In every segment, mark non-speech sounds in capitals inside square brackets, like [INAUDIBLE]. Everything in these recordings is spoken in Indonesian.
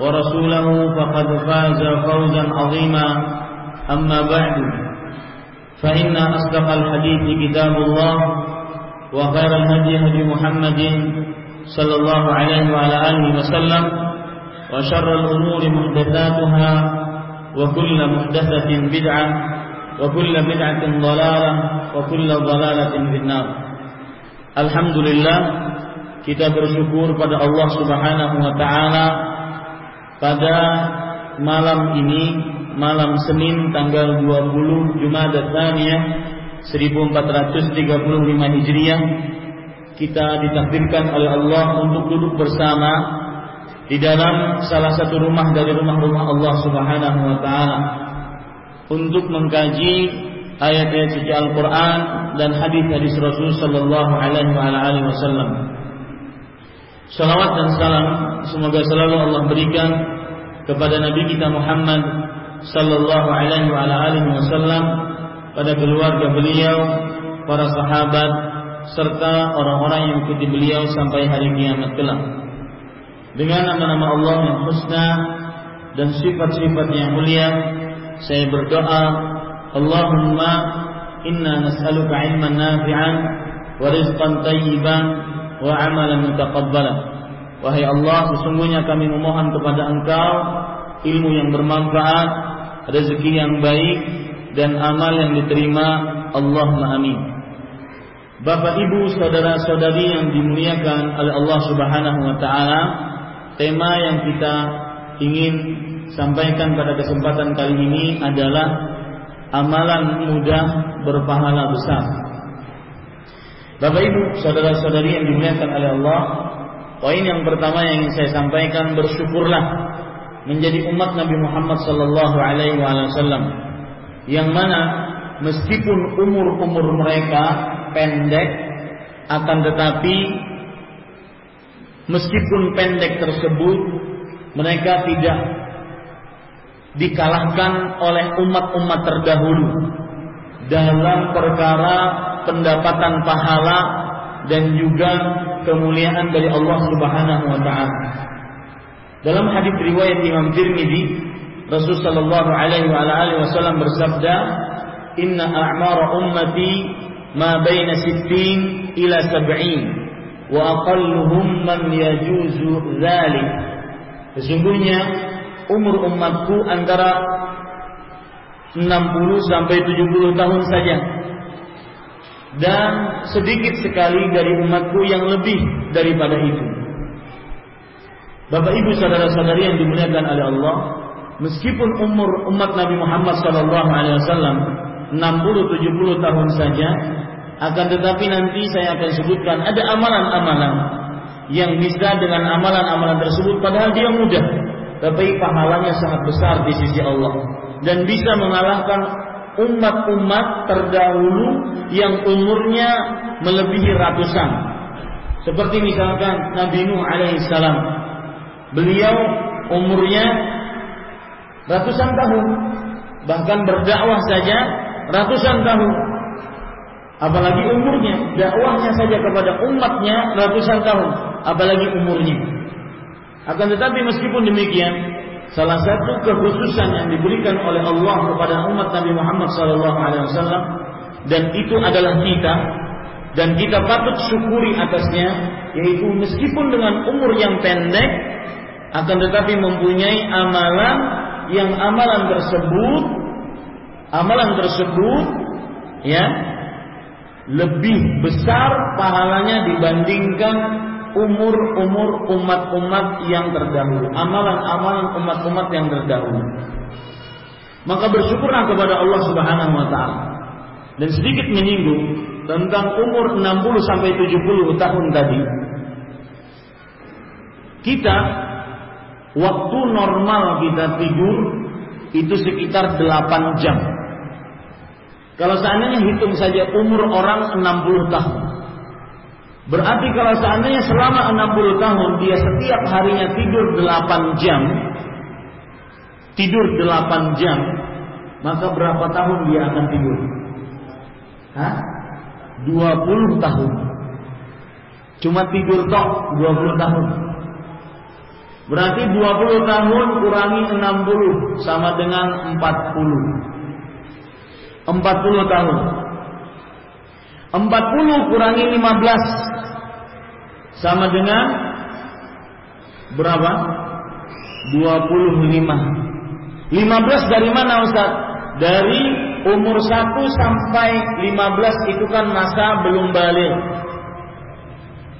ورسوله فقد فاز فوزا عظيما. أما بعد فإن أصدق الحديث كتاب الله وخير الهدي هدي محمد صلى الله عليه وعلى آله وسلم وشر الأمور محدثاتها وكل محدثة بدعة وكل بدعة ضلالة وكل ضلالة في النار. الحمد لله kita bersyukur pada Allah Subhanahu wa taala pada malam ini malam Senin tanggal 20 Jumadah Tsaniyah 1435 Hijriah kita ditakdirkan oleh Allah untuk duduk bersama di dalam salah satu rumah dari rumah-rumah Allah Subhanahu wa taala untuk mengkaji ayat-ayat suci Al-Qur'an dan hadis-hadis Rasul sallallahu alaihi wasallam. Salawat dan salam semoga selalu Allah berikan kepada Nabi kita Muhammad sallallahu alaihi wa alihi wasallam pada keluarga beliau, para sahabat serta orang-orang yang ikuti beliau sampai hari kiamat kelak. Dengan nama-nama Allah yang husna dan sifat-sifat yang mulia, saya berdoa, Allahumma inna nas'aluka ilman nafi'an wa rizqan tayyiban wa amalan mutaqabbalan. Wahai Allah, sesungguhnya kami memohon kepada Engkau ilmu yang bermanfaat, rezeki yang baik dan amal yang diterima. Allahumma amin. Bapak Ibu, saudara-saudari yang dimuliakan oleh Allah Subhanahu wa taala, tema yang kita ingin sampaikan pada kesempatan kali ini adalah amalan mudah berpahala besar. Bapak Ibu, saudara-saudari yang dimuliakan oleh Allah, poin yang pertama yang ingin saya sampaikan bersyukurlah menjadi umat Nabi Muhammad sallallahu alaihi wasallam. Yang mana meskipun umur-umur mereka pendek akan tetapi meskipun pendek tersebut mereka tidak dikalahkan oleh umat-umat terdahulu dalam perkara pendapatan pahala dan juga kemuliaan dari Allah Subhanahu wa taala. Dalam hadis riwayat Imam Tirmidzi, Rasul sallallahu alaihi wa alihi wasallam bersabda, "Inna a'mara ummati ma baina sittin ila sab'in wa aqalluhum man yajuzu dzalik." Sesungguhnya umur umatku antara 60 sampai 70 tahun saja. Dan sedikit sekali dari umatku yang lebih daripada itu. Bapak Ibu saudara-saudari yang dimuliakan oleh Allah, meskipun umur umat Nabi Muhammad sallallahu alaihi wasallam 60 70 tahun saja, akan tetapi nanti saya akan sebutkan ada amalan-amalan yang bisa dengan amalan-amalan tersebut padahal dia mudah, tapi pahalanya sangat besar di sisi Allah dan bisa mengalahkan umat-umat terdahulu yang umurnya melebihi ratusan. Seperti misalkan Nabi Nuh alaihissalam Beliau umurnya ratusan tahun. bahkan berdakwah saja ratusan tahun. Apalagi umurnya, dakwahnya saja kepada umatnya ratusan tahun, apalagi umurnya. Akan tetapi meskipun demikian, salah satu kekhususan yang diberikan oleh Allah kepada umat Nabi Muhammad SAW dan itu adalah kita dan kita patut syukuri atasnya yaitu meskipun dengan umur yang pendek akan tetapi mempunyai amalan yang amalan tersebut amalan tersebut ya lebih besar pahalanya dibandingkan umur-umur umat-umat yang terdahulu, amalan-amalan umat-umat yang terdahulu. Maka bersyukurlah kepada Allah Subhanahu wa taala. Dan sedikit menyinggung tentang umur 60 sampai 70 tahun tadi. Kita waktu normal kita tidur itu sekitar 8 jam. Kalau seandainya hitung saja umur orang 60 tahun. Berarti kalau seandainya selama 60 tahun dia setiap harinya tidur 8 jam, tidur 8 jam, maka berapa tahun dia akan tidur? Hah? 20 tahun. Cuma tidur tok 20 tahun. Berarti 20 tahun kurangi 60 sama dengan 40. 40 tahun. 40 kurangi 15 sama dengan berapa? 25. 15 dari mana Ustaz? Dari umur 1 sampai 15 itu kan masa belum balik.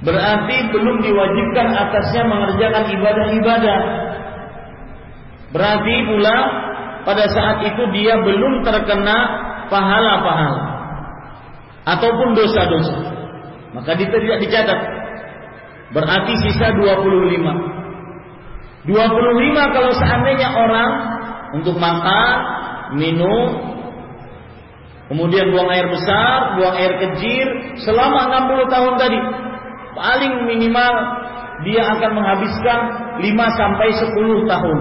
Berarti belum diwajibkan atasnya mengerjakan ibadah-ibadah. Berarti pula pada saat itu dia belum terkena pahala-pahala ataupun dosa-dosa. Maka dia tidak dicatat. Berarti sisa 25. 25 kalau seandainya orang untuk makan, minum, kemudian buang air besar, buang air kecil selama 60 tahun tadi paling minimal dia akan menghabiskan 5 sampai 10 tahun.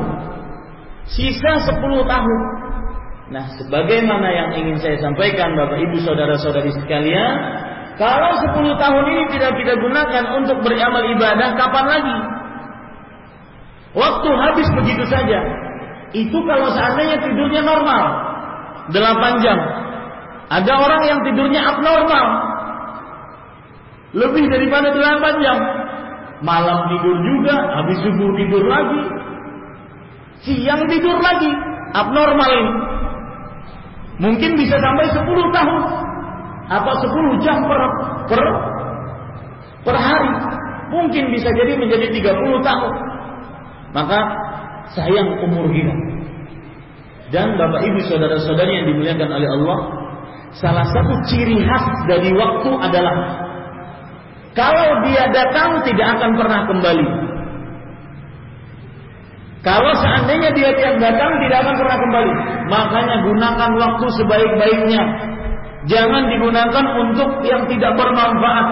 Sisa 10 tahun. Nah, sebagaimana yang ingin saya sampaikan Bapak Ibu saudara-saudari sekalian, kalau 10 tahun ini tidak kita gunakan untuk beramal ibadah, kapan lagi? Waktu habis begitu saja. Itu kalau seandainya tidurnya normal. 8 jam. Ada orang yang tidurnya abnormal. Lebih daripada 8 jam. Malam tidur juga, habis subuh tidur lagi. Siang tidur lagi. Abnormal ini. Mungkin bisa sampai 10 tahun. Atau 10 jam per, per, per hari. Mungkin bisa jadi menjadi 30 tahun. Maka sayang umur kita. Dan Bapak Ibu saudara-saudari yang dimuliakan oleh Allah, salah satu ciri khas dari waktu adalah kalau dia datang tidak akan pernah kembali. Kalau seandainya dia tiap datang tidak akan pernah kembali. Makanya gunakan waktu sebaik-baiknya. Jangan digunakan untuk yang tidak bermanfaat.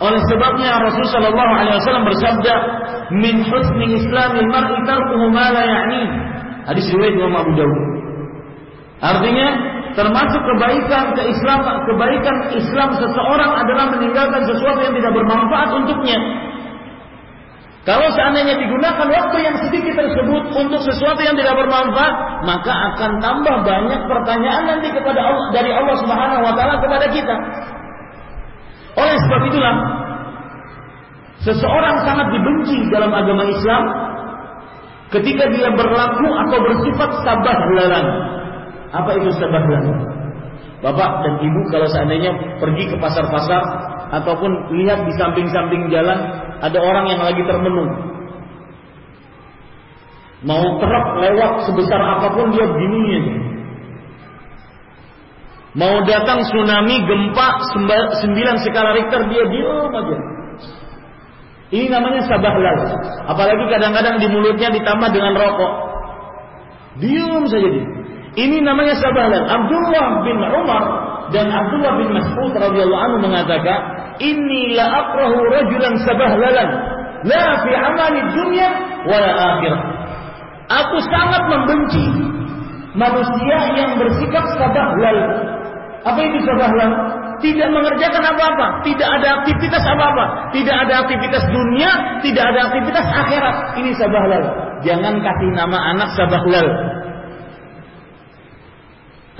Oleh sebabnya Rasulullah Wasallam bersabda, "Min husni Islamil mar'i tarkuhu ma ya'ni." Hadis riwayat Imam Abu Dawud. Artinya, termasuk kebaikan Islam, kebaikan Islam seseorang adalah meninggalkan sesuatu yang tidak bermanfaat untuknya. Kalau seandainya digunakan waktu yang sedikit tersebut untuk sesuatu yang tidak bermanfaat, maka akan tambah banyak pertanyaan nanti kepada Allah dari Allah Subhanahu wa taala kepada kita. Oleh sebab itulah seseorang sangat dibenci dalam agama Islam ketika dia berlaku atau bersifat sabah lalang. Apa itu sabah lalang? Bapak dan Ibu kalau seandainya pergi ke pasar-pasar ataupun lihat di samping-samping jalan ada orang yang lagi termenung. Mau terap lewat sebesar apa pun dia bingung Mau datang tsunami, gempa, sembilan skala Richter dia diam aja. Ini namanya sabahlal. Apalagi kadang-kadang di mulutnya ditambah dengan rokok. Diam saja dia. Ini namanya sabahlal. Abdullah bin Umar dan Abdullah bin Mas'ud radhiyallahu anhu mengatakan, "Inni la akrahu rajulan sabahlalan la fi amali dunya wa la akhirah." Aku sangat membenci manusia yang bersikap sabahlal. Apa itu sabahlal? Tidak mengerjakan apa-apa, tidak ada aktivitas apa-apa, tidak ada aktivitas dunia, tidak ada aktivitas akhirat. Ini sabahlal. Jangan kasih nama anak sabahlal.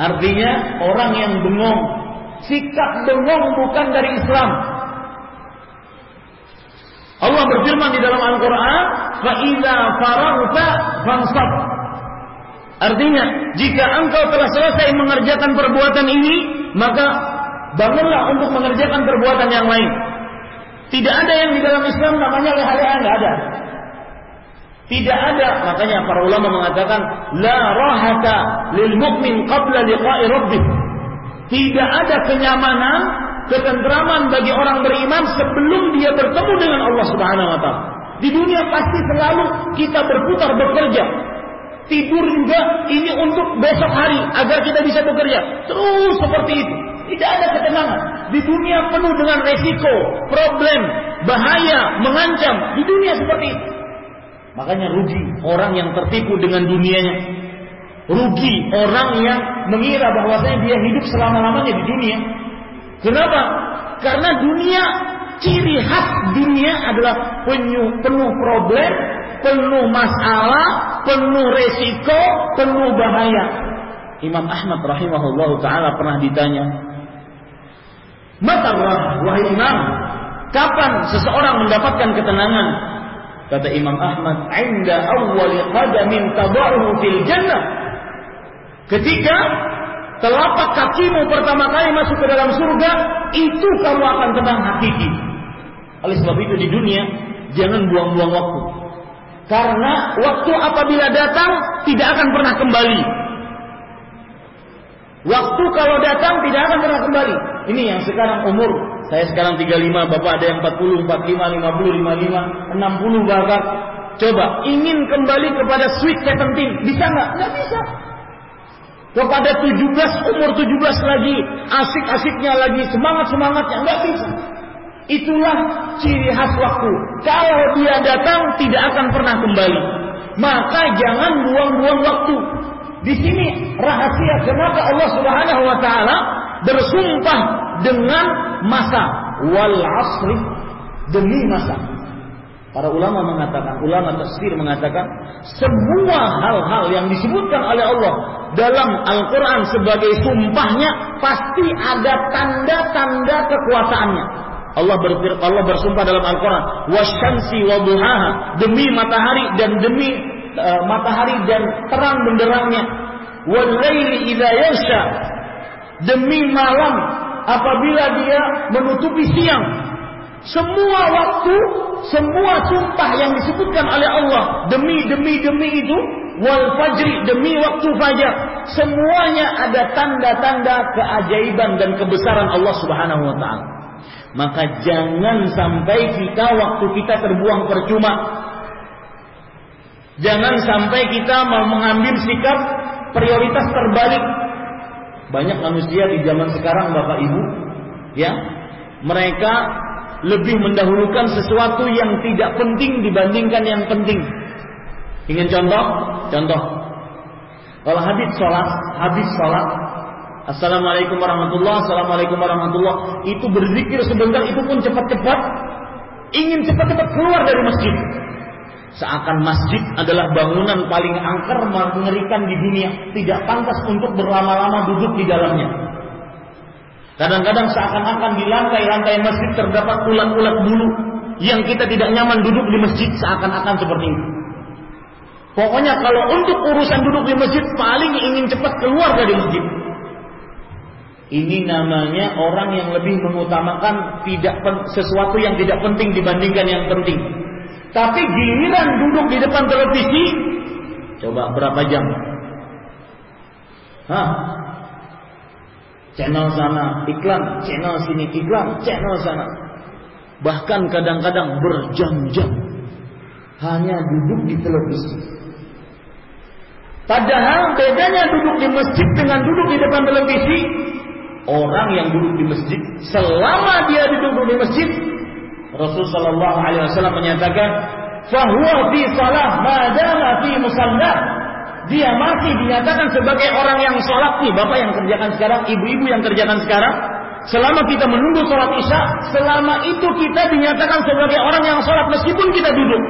Artinya orang yang bengong. Sikap bengong bukan dari Islam. Allah berfirman di dalam Al-Quran, "Fa'idha faragta fansab." Artinya, jika engkau telah selesai mengerjakan perbuatan ini, maka bangunlah untuk mengerjakan perbuatan yang lain. Tidak ada yang di dalam Islam namanya leha-leha, nggak ada. Tidak ada, makanya para ulama mengatakan la rahata lil mu'min qabla liqa'i rabbih. Tidak ada kenyamanan, ketentraman bagi orang beriman sebelum dia bertemu dengan Allah Subhanahu wa taala. Di dunia pasti selalu kita berputar bekerja, Tidur juga ini untuk besok hari agar kita bisa bekerja. Terus seperti itu. Tidak ada ketenangan. Di dunia penuh dengan resiko, problem, bahaya, mengancam. Di dunia seperti itu. Makanya rugi orang yang tertipu dengan dunianya. Rugi orang yang mengira bahwasanya dia hidup selama-lamanya di dunia. Kenapa? Karena dunia ciri khas dunia adalah penuh, penuh problem, penuh masalah, penuh resiko, penuh bahaya. Imam Ahmad rahimahullah taala pernah ditanya, "Matarrah wahai Imam, kapan seseorang mendapatkan ketenangan?" Kata Imam Ahmad, "Inda awwali qadamin tad'uhu fil jannah." Ketika telapak kakimu pertama kali masuk ke dalam surga, itu kamu akan tenang hakiki. Oleh sebab itu di dunia jangan buang-buang waktu. Karena waktu apabila datang tidak akan pernah kembali. Waktu kalau datang tidak akan pernah kembali. Ini yang sekarang umur. Saya sekarang 35, Bapak ada yang 40, 45, 50, 55, 60 bahkan. Coba, ingin kembali kepada sweet 17. Bisa nggak? Nggak bisa. Kepada 17, umur 17 lagi. Asik-asiknya lagi, semangat-semangatnya. Nggak bisa. Itulah ciri khas waktu. Kalau dia datang tidak akan pernah kembali. Maka jangan buang-buang waktu. Di sini rahasia kenapa Allah Subhanahu wa taala bersumpah dengan masa wal asri demi masa. Para ulama mengatakan, ulama tafsir mengatakan, semua hal-hal yang disebutkan oleh Allah dalam Al-Quran sebagai sumpahnya pasti ada tanda-tanda kekuasaannya. Allah berfir Allah bersumpah dalam Al-Qur'an, "Wasyamsi wa duhaha", demi matahari dan demi uh, matahari dan terang benderangnya. "Wal laili idza yasha", demi malam apabila dia menutupi siang. Semua waktu, semua sumpah yang disebutkan oleh Allah demi demi demi itu wal fajri demi waktu fajar semuanya ada tanda-tanda keajaiban dan kebesaran Allah Subhanahu wa taala. Maka jangan sampai kita waktu kita terbuang percuma. Jangan sampai kita mau mengambil sikap prioritas terbalik. Banyak manusia di zaman sekarang Bapak Ibu, ya, mereka lebih mendahulukan sesuatu yang tidak penting dibandingkan yang penting. Ingin contoh? Contoh. Kalau habis sholat, habis sholat, Assalamualaikum warahmatullah, Assalamualaikum warahmatullah. Itu berzikir sebentar, itu pun cepat-cepat. Ingin cepat-cepat keluar dari masjid. Seakan masjid adalah bangunan paling angker mengerikan di dunia. Tidak pantas untuk berlama-lama duduk di dalamnya. Kadang-kadang seakan-akan di lantai-lantai masjid terdapat ulat-ulat bulu. Yang kita tidak nyaman duduk di masjid seakan-akan seperti itu. Pokoknya kalau untuk urusan duduk di masjid paling ingin cepat keluar dari masjid. Ini namanya orang yang lebih mengutamakan tidak sesuatu yang tidak penting dibandingkan yang penting. Tapi giliran duduk di depan televisi, coba berapa jam? Hah? Channel sana iklan, channel sini iklan, channel sana. Bahkan kadang-kadang berjam-jam hanya duduk di televisi. Padahal bedanya duduk di masjid dengan duduk di depan televisi orang yang duduk di masjid selama dia duduk di masjid Rasulullah Shallallahu Alaihi Wasallam menyatakan fahuwa fi salah madama fi musallah dia masih dinyatakan sebagai orang yang sholat nih, bapak yang kerjakan sekarang, ibu-ibu yang kerjakan sekarang, selama kita menunggu sholat isya, selama itu kita dinyatakan sebagai orang yang sholat meskipun kita duduk,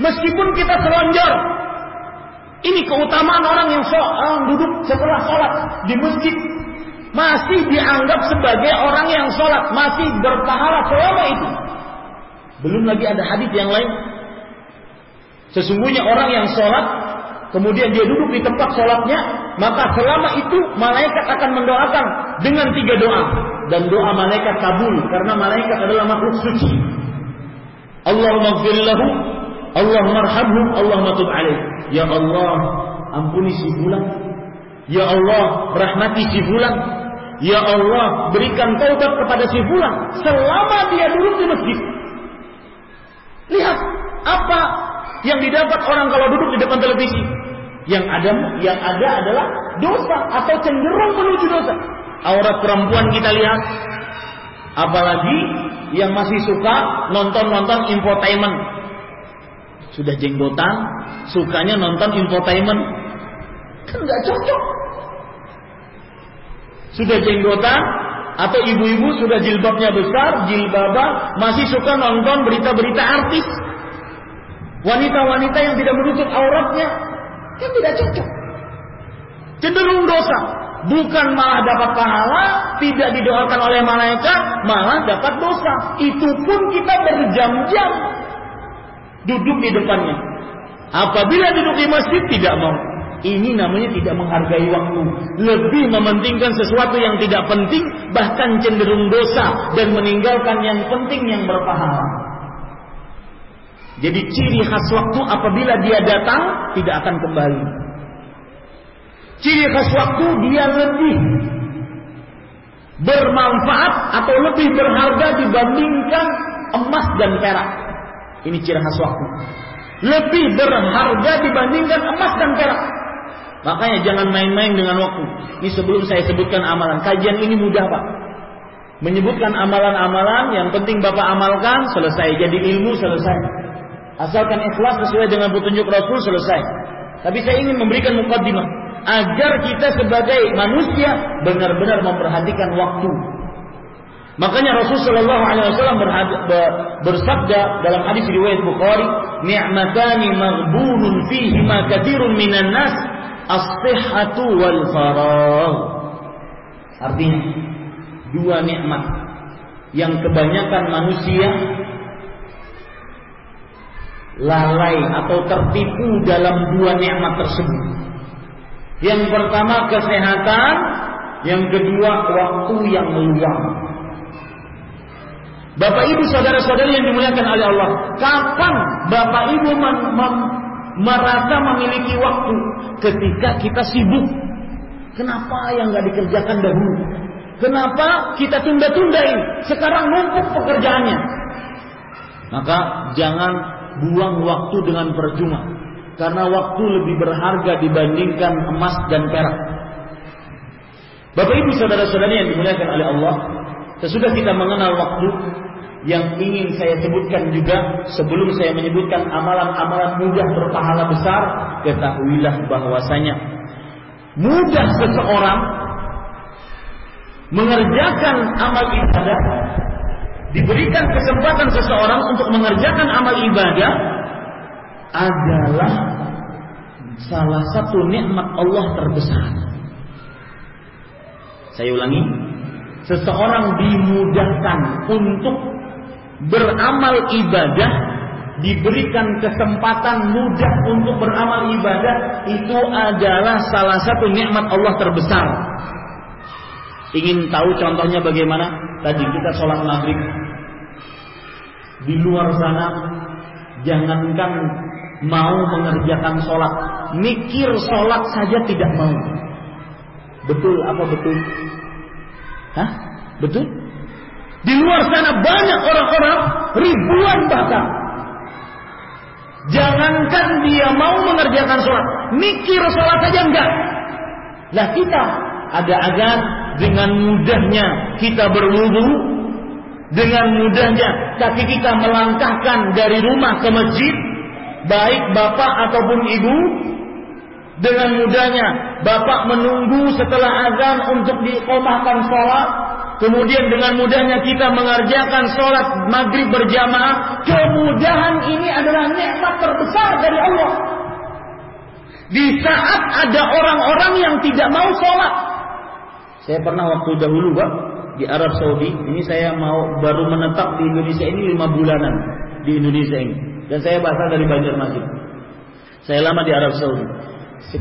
meskipun kita selonjor. Ini keutamaan orang yang sholat, orang duduk setelah sholat di masjid masih dianggap sebagai orang yang sholat, masih berpahala selama itu. Belum lagi ada hadis yang lain. Sesungguhnya orang yang sholat, kemudian dia duduk di tempat sholatnya, maka selama itu malaikat akan mendoakan dengan tiga doa. Dan doa malaikat kabul, karena malaikat adalah makhluk suci. Allahumma gfirlahu, Allahumma arhamhu, Allahumma tub alaih. Ya Allah, ampuni si bulan. Ya Allah, rahmati si bulan. Ya Allah, berikan taubat kepada si bulan selama dia duduk di masjid. Lihat apa yang didapat orang kalau duduk di depan televisi. Yang ada yang ada adalah dosa atau cenderung menuju dosa. Aurat perempuan kita lihat. Apalagi yang masih suka nonton-nonton infotainment. Sudah jenggotan, sukanya nonton infotainment. Kan nggak cocok. Sudah jenggotan, atau ibu-ibu sudah jilbabnya besar, jilbabah, masih suka nonton berita-berita artis. Wanita-wanita yang tidak menutup auratnya, kan tidak cocok. Cenderung dosa. Bukan malah dapat pahala, tidak didoakan oleh malaikat, malah dapat dosa. Itu pun kita berjam-jam duduk di depannya. Apabila duduk di masjid tidak mau. Ini namanya tidak menghargai waktu. Lebih mementingkan sesuatu yang tidak penting, bahkan cenderung dosa dan meninggalkan yang penting yang berpahala. Jadi ciri khas waktu apabila dia datang tidak akan kembali. Ciri khas waktu dia lebih bermanfaat atau lebih berharga dibandingkan emas dan perak. Ini ciri khas waktu. Lebih berharga dibandingkan emas dan perak. Makanya jangan main-main dengan waktu. Ini sebelum saya sebutkan amalan. Kajian ini mudah Pak. Menyebutkan amalan-amalan yang penting Bapak amalkan selesai. Jadi ilmu selesai. Asalkan ikhlas sesuai dengan petunjuk Rasul selesai. Tapi saya ingin memberikan mukadimah agar kita sebagai manusia benar-benar memperhatikan waktu. Makanya Rasul Shallallahu Alaihi Wasallam bersabda dalam hadis riwayat Bukhari, "Ni'matani maghbunun fihi ma kathirun minan nas as-sihhatu wal faragh. Artinya dua nikmat yang kebanyakan manusia lalai atau tertipu dalam dua nikmat tersebut. Yang pertama kesehatan, yang kedua waktu yang luang. Bapak Ibu saudara-saudari yang dimuliakan oleh Allah, kapan Bapak Ibu merasa memiliki waktu ketika kita sibuk. Kenapa yang nggak dikerjakan dahulu? Kenapa kita tunda-tunda ini? Sekarang numpuk pekerjaannya. Maka jangan buang waktu dengan percuma. Karena waktu lebih berharga dibandingkan emas dan perak. Bapak ibu saudara-saudari yang dimuliakan oleh Allah. Sesudah kita mengenal waktu, yang ingin saya sebutkan juga sebelum saya menyebutkan amalan-amalan mudah berpahala besar, ketahuilah bahwasanya mudah seseorang mengerjakan amal ibadah diberikan kesempatan seseorang untuk mengerjakan amal ibadah adalah salah satu nikmat Allah terbesar. Saya ulangi, seseorang dimudahkan untuk beramal ibadah diberikan kesempatan mudah untuk beramal ibadah itu adalah salah satu nikmat Allah terbesar. Ingin tahu contohnya bagaimana? Tadi kita sholat maghrib di luar sana jangankan mau mengerjakan sholat, mikir sholat saja tidak mau. Betul apa betul? Hah? Betul? Di luar sana banyak orang-orang, ribuan bahkan. Jangankan dia mau mengerjakan sholat, mikir sholat saja enggak. Lah kita ada agar dengan mudahnya kita berwudu, dengan mudahnya kaki kita melangkahkan dari rumah ke masjid, baik bapak ataupun ibu, Dengan mudahnya Bapak menunggu setelah azan untuk dikomahkan sholat. Kemudian dengan mudahnya kita mengerjakan sholat maghrib berjamaah. Kemudahan ini adalah nikmat terbesar dari Allah. Di saat ada orang-orang yang tidak mau sholat. Saya pernah waktu dahulu Pak di Arab Saudi. Ini saya mau baru menetap di Indonesia ini lima bulanan di Indonesia ini. Dan saya berasal dari Banjarmasin. Saya lama di Arab Saudi.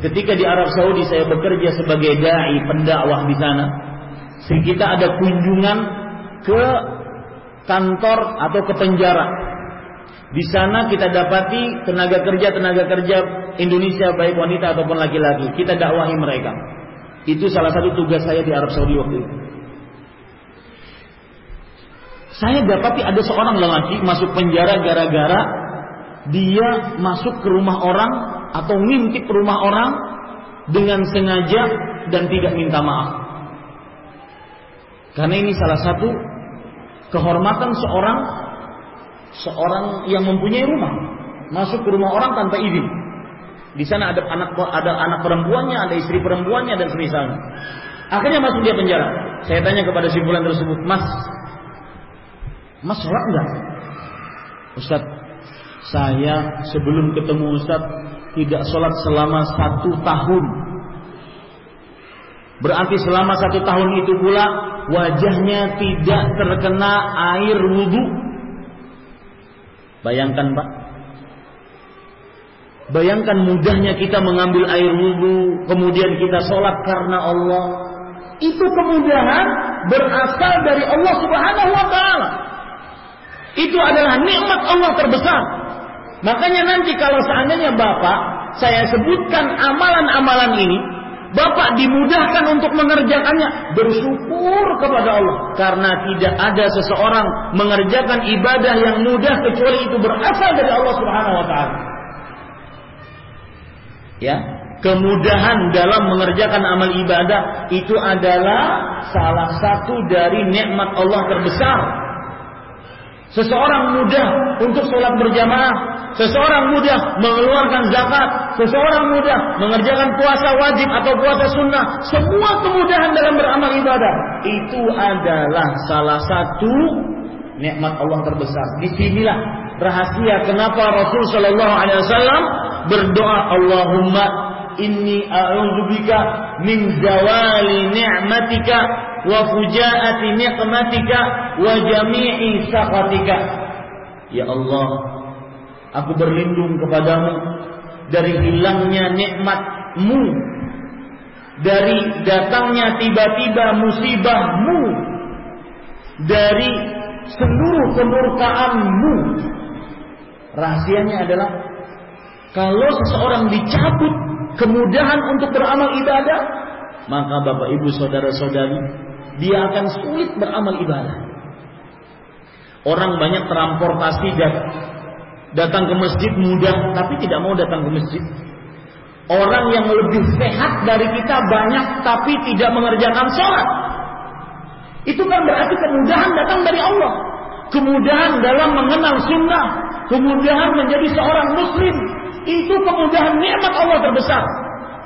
Ketika di Arab Saudi saya bekerja sebagai dai pendakwah di sana. Kita ada kunjungan ke kantor atau ke penjara. Di sana kita dapati tenaga kerja tenaga kerja Indonesia baik wanita ataupun laki-laki. Kita dakwahi mereka. Itu salah satu tugas saya di Arab Saudi waktu itu. Saya dapati ada seorang lelaki masuk penjara gara-gara dia masuk ke rumah orang atau ngintip rumah orang dengan sengaja dan tidak minta maaf. Karena ini salah satu kehormatan seorang seorang yang mempunyai rumah masuk ke rumah orang tanpa izin. Di sana ada anak ada anak perempuannya, ada istri perempuannya dan semisalnya. Akhirnya masuk dia penjara. Saya tanya kepada si bulan tersebut, Mas, Mas sholat enggak? Ustaz, saya sebelum ketemu Ustaz tidak sholat selama satu tahun. Berarti selama satu tahun itu pula wajahnya tidak terkena air wudhu. Bayangkan Pak. Bayangkan mudahnya kita mengambil air wudhu, kemudian kita sholat karena Allah. Itu kemudahan berasal dari Allah Subhanahu wa taala. Itu adalah nikmat Allah terbesar. Makanya nanti kalau seandainya Bapak saya sebutkan amalan-amalan ini, Bapak dimudahkan untuk mengerjakannya, bersyukur kepada Allah karena tidak ada seseorang mengerjakan ibadah yang mudah kecuali itu berasal dari Allah Subhanahu wa taala. Ya, kemudahan dalam mengerjakan amal ibadah itu adalah salah satu dari nikmat Allah terbesar Seseorang mudah untuk sholat berjamaah. Seseorang mudah mengeluarkan zakat. Seseorang mudah mengerjakan puasa wajib atau puasa sunnah. Semua kemudahan dalam beramal ibadah. Itu adalah salah satu nikmat Allah terbesar. Di sinilah rahasia kenapa Rasul Shallallahu Alaihi Wasallam berdoa Allahumma inni a'udzubika min zawali ni'matika wa fujaati niqmatika wa jami'i saqatika. Ya Allah, aku berlindung kepadamu dari hilangnya nikmatmu, dari datangnya tiba-tiba musibahmu, dari seluruh kemurkaanmu. Rahasianya adalah kalau seseorang dicabut kemudahan untuk beramal ibadah, maka Bapak Ibu saudara-saudari dia akan sulit beramal ibadah. Orang banyak transportasi dan datang ke masjid mudah, tapi tidak mau datang ke masjid. Orang yang lebih sehat dari kita banyak, tapi tidak mengerjakan sholat. Itu kan berarti kemudahan datang dari Allah. Kemudahan dalam mengenal sunnah. Kemudahan menjadi seorang muslim. Itu kemudahan nikmat Allah terbesar.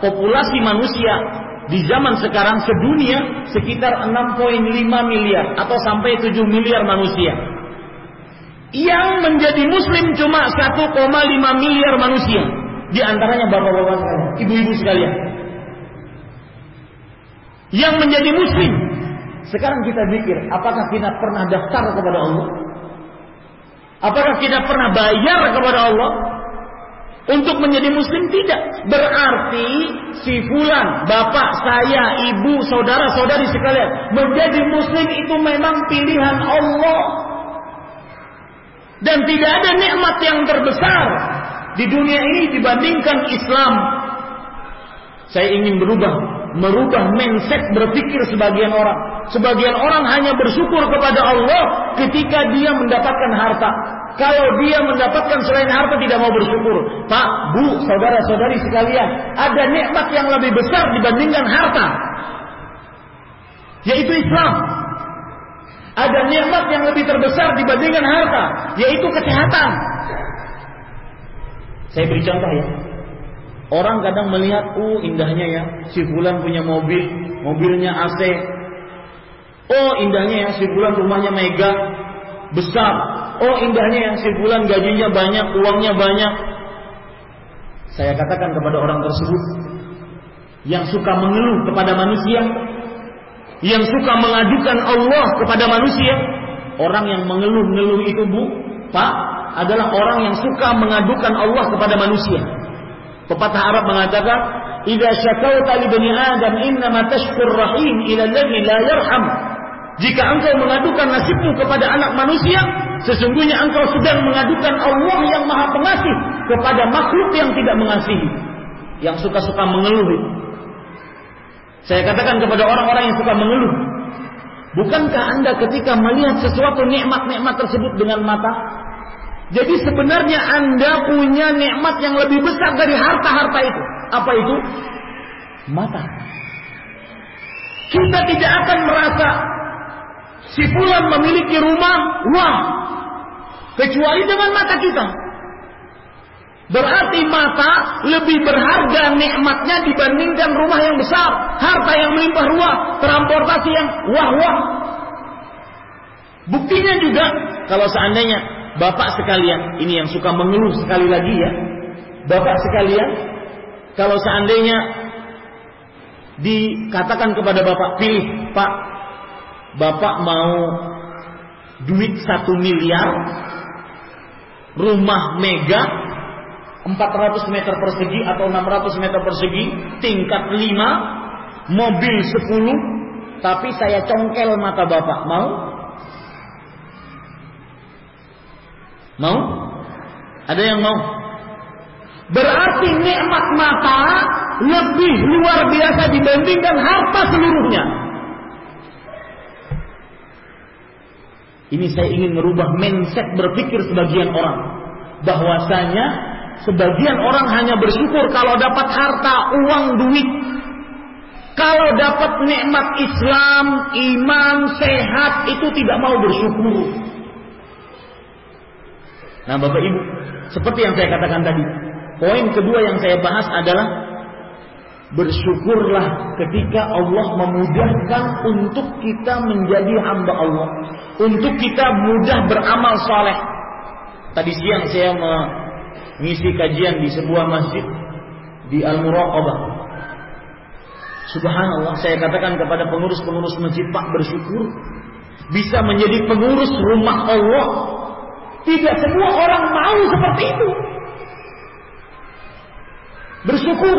Populasi manusia di zaman sekarang sedunia sekitar 6.5 miliar atau sampai 7 miliar manusia. Yang menjadi muslim cuma 1,5 miliar manusia. Di antaranya bapak-bapak sekalian, ibu-ibu sekalian. Yang menjadi muslim. Sekarang kita pikir, apakah kita pernah daftar kepada Allah? Apakah kita pernah bayar kepada Allah? untuk menjadi muslim tidak. Berarti si fulan, bapak, saya, ibu, saudara-saudari sekalian, menjadi muslim itu memang pilihan Allah. Dan tidak ada nikmat yang terbesar di dunia ini dibandingkan Islam. Saya ingin berubah, merubah mindset berpikir sebagian orang. Sebagian orang hanya bersyukur kepada Allah ketika dia mendapatkan harta. Kalau dia mendapatkan selain harta tidak mau bersyukur. Pak, Bu, saudara-saudari sekalian, ada nikmat yang lebih besar dibandingkan harta. Yaitu Islam. Ada nikmat yang lebih terbesar dibandingkan harta, yaitu kesehatan. Saya beri contoh ya. Orang kadang melihat, uh indahnya ya, si Fulan punya mobil, mobilnya AC. Oh indahnya ya, si Fulan rumahnya mega, besar. Oh indahnya ya, si Fulan gajinya banyak, uangnya banyak. Saya katakan kepada orang tersebut, yang suka mengeluh kepada manusia, yang suka mengadukan Allah kepada manusia, orang yang mengeluh-ngeluh itu bu, pak, adalah orang yang suka mengadukan Allah kepada manusia. Pepatah Arab mengatakan, "Idza syakauta li bani Adam innama tashkur rahim ila alladhi la yarham." Jika engkau mengadukan nasibmu kepada anak manusia, sesungguhnya engkau sedang mengadukan Allah yang Maha Pengasih kepada makhluk yang tidak mengasihi, yang suka-suka mengeluh. Saya katakan kepada orang-orang yang suka mengeluh, bukankah Anda ketika melihat sesuatu nikmat-nikmat tersebut dengan mata, jadi sebenarnya Anda punya nikmat yang lebih besar dari harta-harta itu. Apa itu? Mata. Kita tidak akan merasa si fulan memiliki rumah, wah, kecuali dengan mata kita. Berarti mata lebih berharga nikmatnya dibandingkan rumah yang besar, harta yang melimpah ruah, transportasi yang wah-wah. Buktinya juga kalau seandainya Bapak sekalian, ini yang suka mengeluh sekali lagi ya. Bapak sekalian, kalau seandainya dikatakan kepada Bapak, pilih Pak, Bapak mau duit satu miliar, rumah mega, 400 meter persegi atau 600 meter persegi, tingkat 5, mobil 10, tapi saya congkel mata Bapak, mau? Mau? Ada yang mau? Berarti nikmat mata lebih luar biasa dibandingkan harta seluruhnya. Ini saya ingin merubah mindset berpikir sebagian orang. Bahwasanya sebagian orang hanya bersyukur kalau dapat harta, uang, duit. Kalau dapat nikmat Islam, iman, sehat, itu tidak mau bersyukur. Nah Bapak Ibu, seperti yang saya katakan tadi, poin kedua yang saya bahas adalah bersyukurlah ketika Allah memudahkan untuk kita menjadi hamba Allah, untuk kita mudah beramal soleh. Tadi siang saya mengisi kajian di sebuah masjid di Al-Muraqabah. Subhanallah, saya katakan kepada pengurus-pengurus masjid, Pak bersyukur bisa menjadi pengurus rumah Allah tidak semua orang mau seperti itu. Bersyukur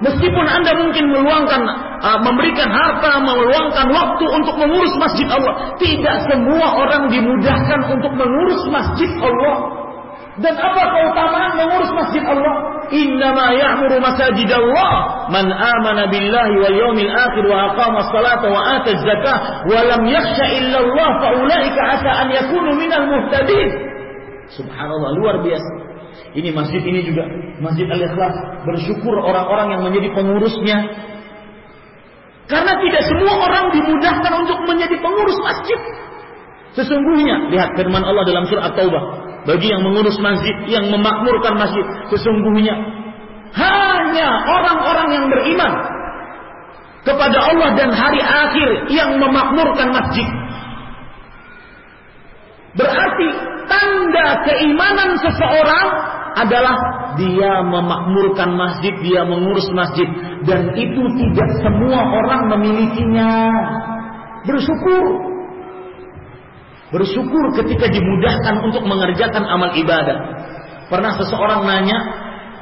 meskipun Anda mungkin meluangkan uh, memberikan harta, meluangkan waktu untuk mengurus masjid Allah. Tidak semua orang dimudahkan untuk mengurus masjid Allah. Dan apa keutamaan mengurus masjid Allah? Innama ya'muru masajid Allah man amana billahi wal yawmil akhir wa aqama salata wa ata zakah wa lam yakhsha illa Allah fa asa an yakunu minal muhtadin. Subhanallah luar biasa. Ini masjid ini juga Masjid Al-Ikhlas bersyukur orang-orang yang menjadi pengurusnya. Karena tidak semua orang dimudahkan untuk menjadi pengurus masjid. Sesungguhnya lihat firman Allah dalam surah At-Taubah, bagi yang mengurus masjid, yang memakmurkan masjid, sesungguhnya hanya orang-orang yang beriman kepada Allah dan hari akhir yang memakmurkan masjid. Berarti tanda keimanan seseorang adalah dia memakmurkan masjid, dia mengurus masjid dan itu tidak semua orang memilikinya. Bersyukur. Bersyukur ketika dimudahkan untuk mengerjakan amal ibadah. Pernah seseorang nanya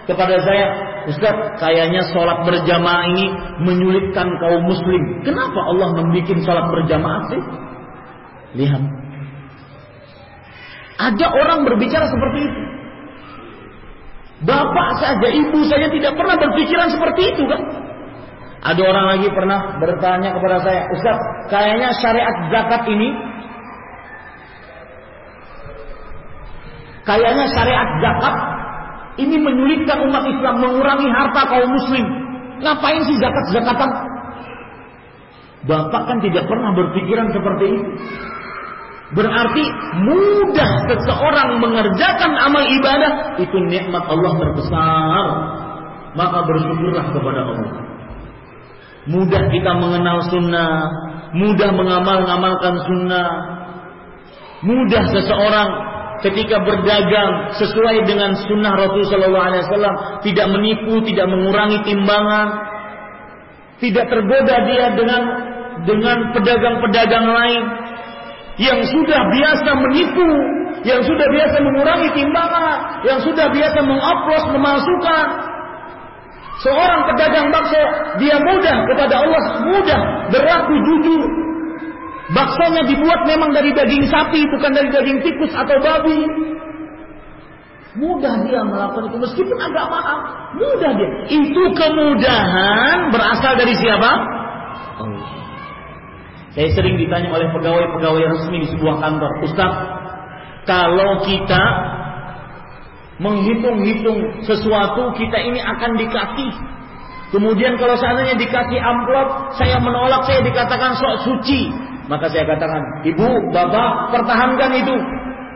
kepada saya, Ustaz, kayaknya sholat berjamaah ini menyulitkan kaum muslim. Kenapa Allah membuat sholat berjamaah sih? Lihat, ada orang berbicara seperti itu. Bapak saja, ibu saya tidak pernah berpikiran seperti itu kan? Ada orang lagi pernah bertanya kepada saya, Ustaz, kayaknya syariat zakat ini kayaknya syariat zakat ini menyulitkan umat Islam mengurangi harta kaum muslim. Ngapain sih zakat-zakatan? Bapak kan tidak pernah berpikiran seperti itu. Berarti mudah seseorang mengerjakan amal ibadah itu nikmat Allah terbesar. maka bersyukurlah kepada Allah. Mudah kita mengenal sunnah, mudah mengamal-ngamalkan sunnah, mudah seseorang ketika berdagang sesuai dengan sunnah Rasulullah SAW tidak menipu, tidak mengurangi timbangan, tidak tergoda dia dengan dengan pedagang-pedagang lain yang sudah biasa menipu, yang sudah biasa mengurangi timbangan, yang sudah biasa mengoplos, memasukkan. Seorang pedagang bakso, dia mudah kepada Allah, mudah berlaku jujur. Baksonya dibuat memang dari daging sapi, bukan dari daging tikus atau babi. Mudah dia melakukan itu meskipun agak mahal. Mudah dia. Itu kemudahan berasal dari siapa? Allah. Saya sering ditanya oleh pegawai-pegawai resmi di sebuah kantor, Ustaz, kalau kita menghitung-hitung sesuatu, kita ini akan dikasih. Kemudian kalau seandainya dikasih amplop, saya menolak, saya dikatakan sok suci. Maka saya katakan, ibu, bapak, pertahankan itu.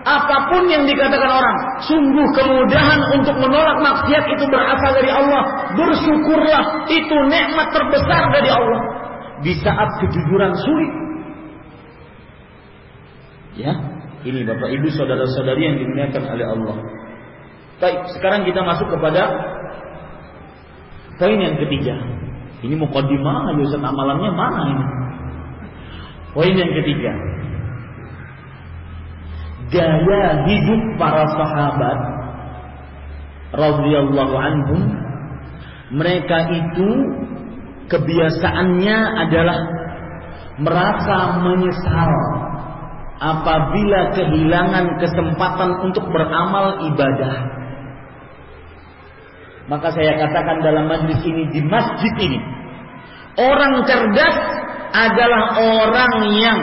Apa pun yang dikatakan orang, sungguh kemudahan untuk menolak maksiat itu berasal dari Allah. Bersyukurlah, itu nikmat terbesar dari Allah di saat kejujuran sulit. Ya, ini Bapak Ibu saudara-saudari yang dimuliakan oleh Allah. Baik, sekarang kita masuk kepada poin yang ketiga. Ini mukadimah ya Ustaz amalannya mana ini? Poin yang ketiga. Gaya hidup para sahabat radhiyallahu anhum mereka itu kebiasaannya adalah merasa menyesal apabila kehilangan kesempatan untuk beramal ibadah. Maka saya katakan dalam majlis ini di masjid ini, orang cerdas adalah orang yang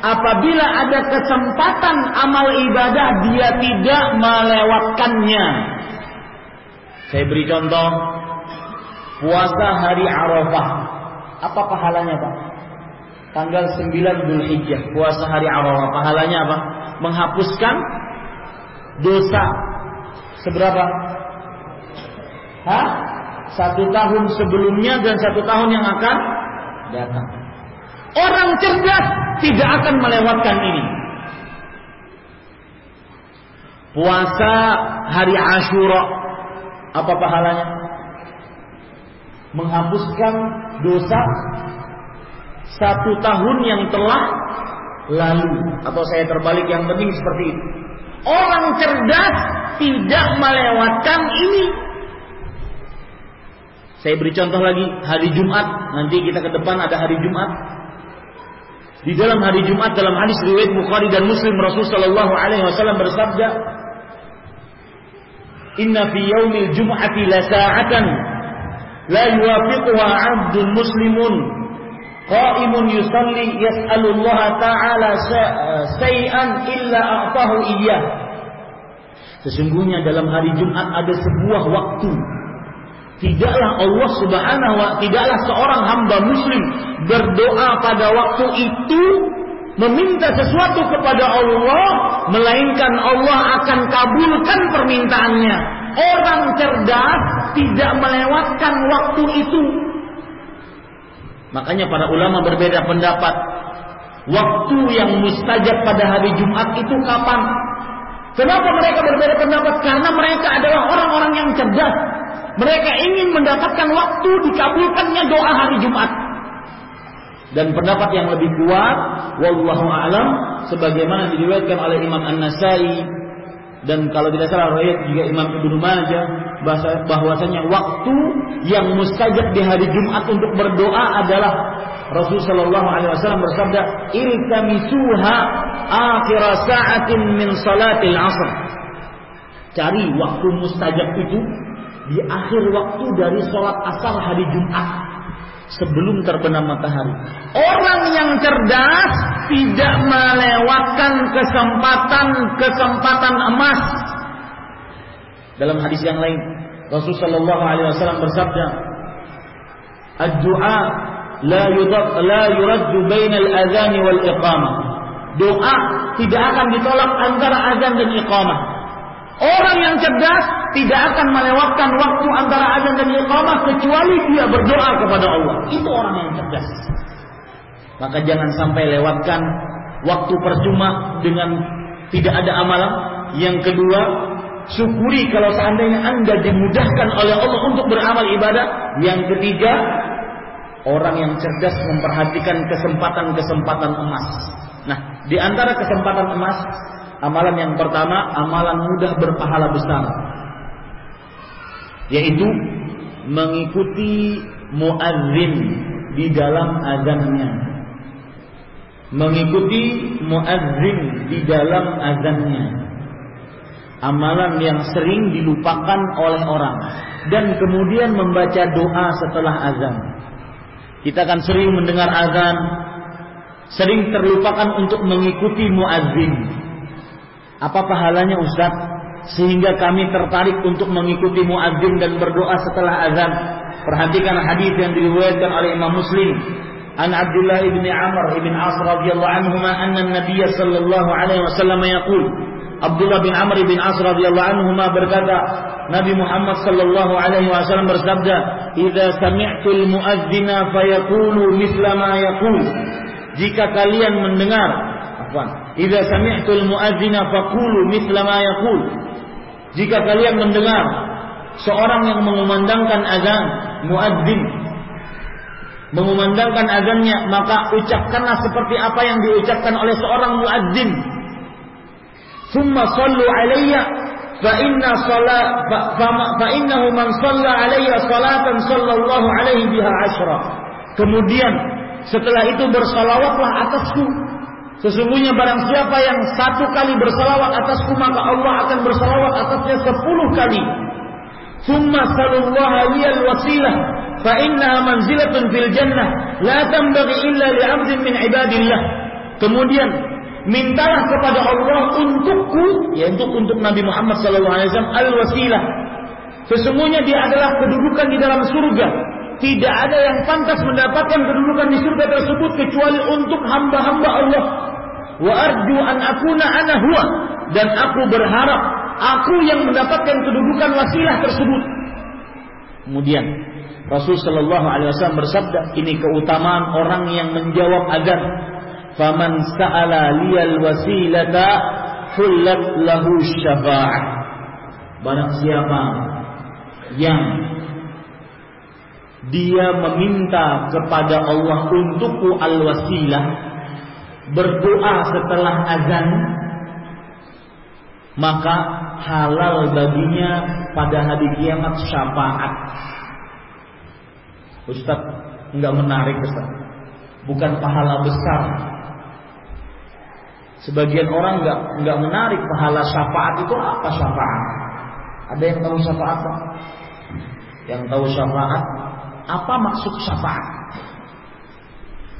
apabila ada kesempatan amal ibadah dia tidak melewatkannya. Saya beri contoh Puasa hari Arafah. Apa pahalanya Pak? Tanggal 9 Zulhijjah. Puasa hari Arafah. Pahalanya apa? Menghapuskan dosa. Seberapa? Hah? Satu tahun sebelumnya dan satu tahun yang akan datang. Orang cerdas tidak akan melewatkan ini. Puasa hari Ashura apa pahalanya? Menghapuskan dosa satu tahun yang telah lalu. Atau saya terbalik yang penting seperti itu. Orang cerdas tidak melewatkan ini. Saya beri contoh lagi hari Jumat. Nanti kita ke depan ada hari Jumat. Di dalam hari Jumat dalam hadis riwayat Bukhari dan Muslim Rasul Shallallahu Alaihi Wasallam bersabda Inna fi yaumil jum'ati la sa'atan la yuwafiquha 'abdun muslimun. Yusalli yas'alullah ta'ala say'an illa a'tahu iyyah. Sesungguhnya dalam hari Jumat ada sebuah waktu. Tidaklah Allah subhanahu wa tidaklah seorang hamba muslim berdoa pada waktu itu meminta sesuatu kepada Allah melainkan Allah akan kabulkan permintaannya. Orang cerdas tidak melewatkan waktu itu. Makanya para ulama berbeda pendapat. Waktu yang mustajab pada hari Jumat itu kapan? Kenapa mereka berbeda pendapat? Karena mereka adalah orang-orang yang cerdas. Mereka ingin mendapatkan waktu dikabulkannya doa hari Jumat. Dan pendapat yang lebih kuat, wallahu a'lam, sebagaimana diriwayatkan oleh Imam An-Nasai dan kalau tidak salah riwayat juga Imam Ibnu Majah bahwasanya waktu yang mustajab di hari Jumat untuk berdoa adalah Rasul sallallahu alaihi wasallam bersabda iltamisuha akhir sa'atin min salatil asr. Cari waktu mustajab itu di akhir waktu dari sholat asar hari Jumat sebelum terbenam matahari. Orang yang cerdas tidak melewatkan kesempatan-kesempatan emas. Dalam hadis yang lain, Rasulullah Shallallahu Alaihi Wasallam bersabda, "Doa la yudab la yuraddu bainal adzan wal iqamah." Doa tidak akan ditolak antara azan dan iqamah. Orang yang cerdas tidak akan melewatkan waktu antara azan dan iqamah kecuali dia berdoa kepada Allah. Itu orang yang cerdas. Maka jangan sampai lewatkan waktu percuma dengan tidak ada amalan. Yang kedua, syukuri kalau seandainya Anda dimudahkan oleh Allah untuk beramal ibadah. Yang ketiga, orang yang cerdas memperhatikan kesempatan-kesempatan emas. Nah, di antara kesempatan emas Amalan yang pertama, amalan mudah berpahala besar. Yaitu mengikuti muadzin di dalam azannya. Mengikuti muadzin di dalam azannya. Amalan yang sering dilupakan oleh orang dan kemudian membaca doa setelah azan. Kita akan sering mendengar azan, sering terlupakan untuk mengikuti muadzin. Apa pahalanya Ustaz? Sehingga kami tertarik untuk mengikuti muadzin dan berdoa setelah azan. Perhatikan hadis yang diriwayatkan oleh Imam Muslim. An Abdullah ibn Amr ibn As radhiyallahu anhuma anna Nabiy sallallahu alaihi wasallam yaqul Abdullah bin Amr bin As radhiyallahu anhuma berkata Nabi Muhammad sallallahu alaihi wasallam bersabda "Idza sami'tul muadzina fayaqulu mithla ma yaqul" Jika kalian mendengar apa Idza sami'tul muadzina faqulu mithla ma yaqul. Jika kalian mendengar seorang yang mengumandangkan azan, muadzin mengumandangkan azannya, maka ucapkanlah seperti apa yang diucapkan oleh seorang muadzin. Thumma sallu alayya fa inna salat fa innahu man shalla alayya salatan sallallahu alaihi biha ashra. Kemudian setelah itu bersalawatlah atasku Sesungguhnya barang siapa yang satu kali bersalawat atasku maka Allah akan bersalawat atasnya sepuluh kali. Summa sallallahu liyal wasilah fa innaha manzilatun fil jannah la tanbaghi illa li 'abdin min ibadillah. Kemudian mintalah kepada Allah untukku yaitu untuk Nabi Muhammad sallallahu alaihi wasallam al wasilah. Sesungguhnya dia adalah kedudukan di dalam surga. Tidak ada yang pantas mendapatkan kedudukan di surga tersebut kecuali untuk hamba-hamba Allah wa arju an akuna ana huwa dan aku berharap aku yang mendapatkan kedudukan wasilah tersebut. Kemudian Rasul Shallallahu Alaihi Wasallam bersabda, ini keutamaan orang yang menjawab azan. Faman sa'ala liyal wasilata hullat lahu syafa'ah. Barang siapa yang dia meminta kepada Allah untukku al-wasilah berdoa setelah azan maka halal baginya pada hari kiamat syafaat. Ustaz enggak menarik Ustaz. Bukan pahala besar. Sebagian orang enggak enggak menarik pahala syafaat itu apa syafaat? Ada yang tahu syafaat? Yang tahu syafaat? Apa maksud syafaat?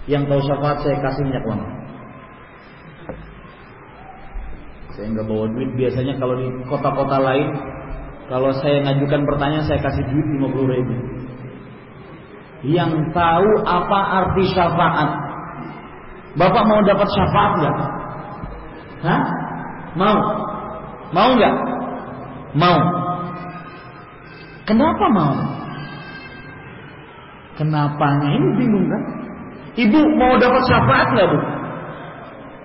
Yang tahu syafaat saya kasih minyak wangi. Saya nggak bawa duit. Biasanya kalau di kota-kota lain, kalau saya ngajukan pertanyaan saya kasih duit 50 ribu. Yang tahu apa arti syafaat? Bapak mau dapat syafaat nggak? Hah? Mau? Mau nggak? Mau. Kenapa mau? Kenapanya ini bingung kan? Ibu mau dapat syafaat nggak bu?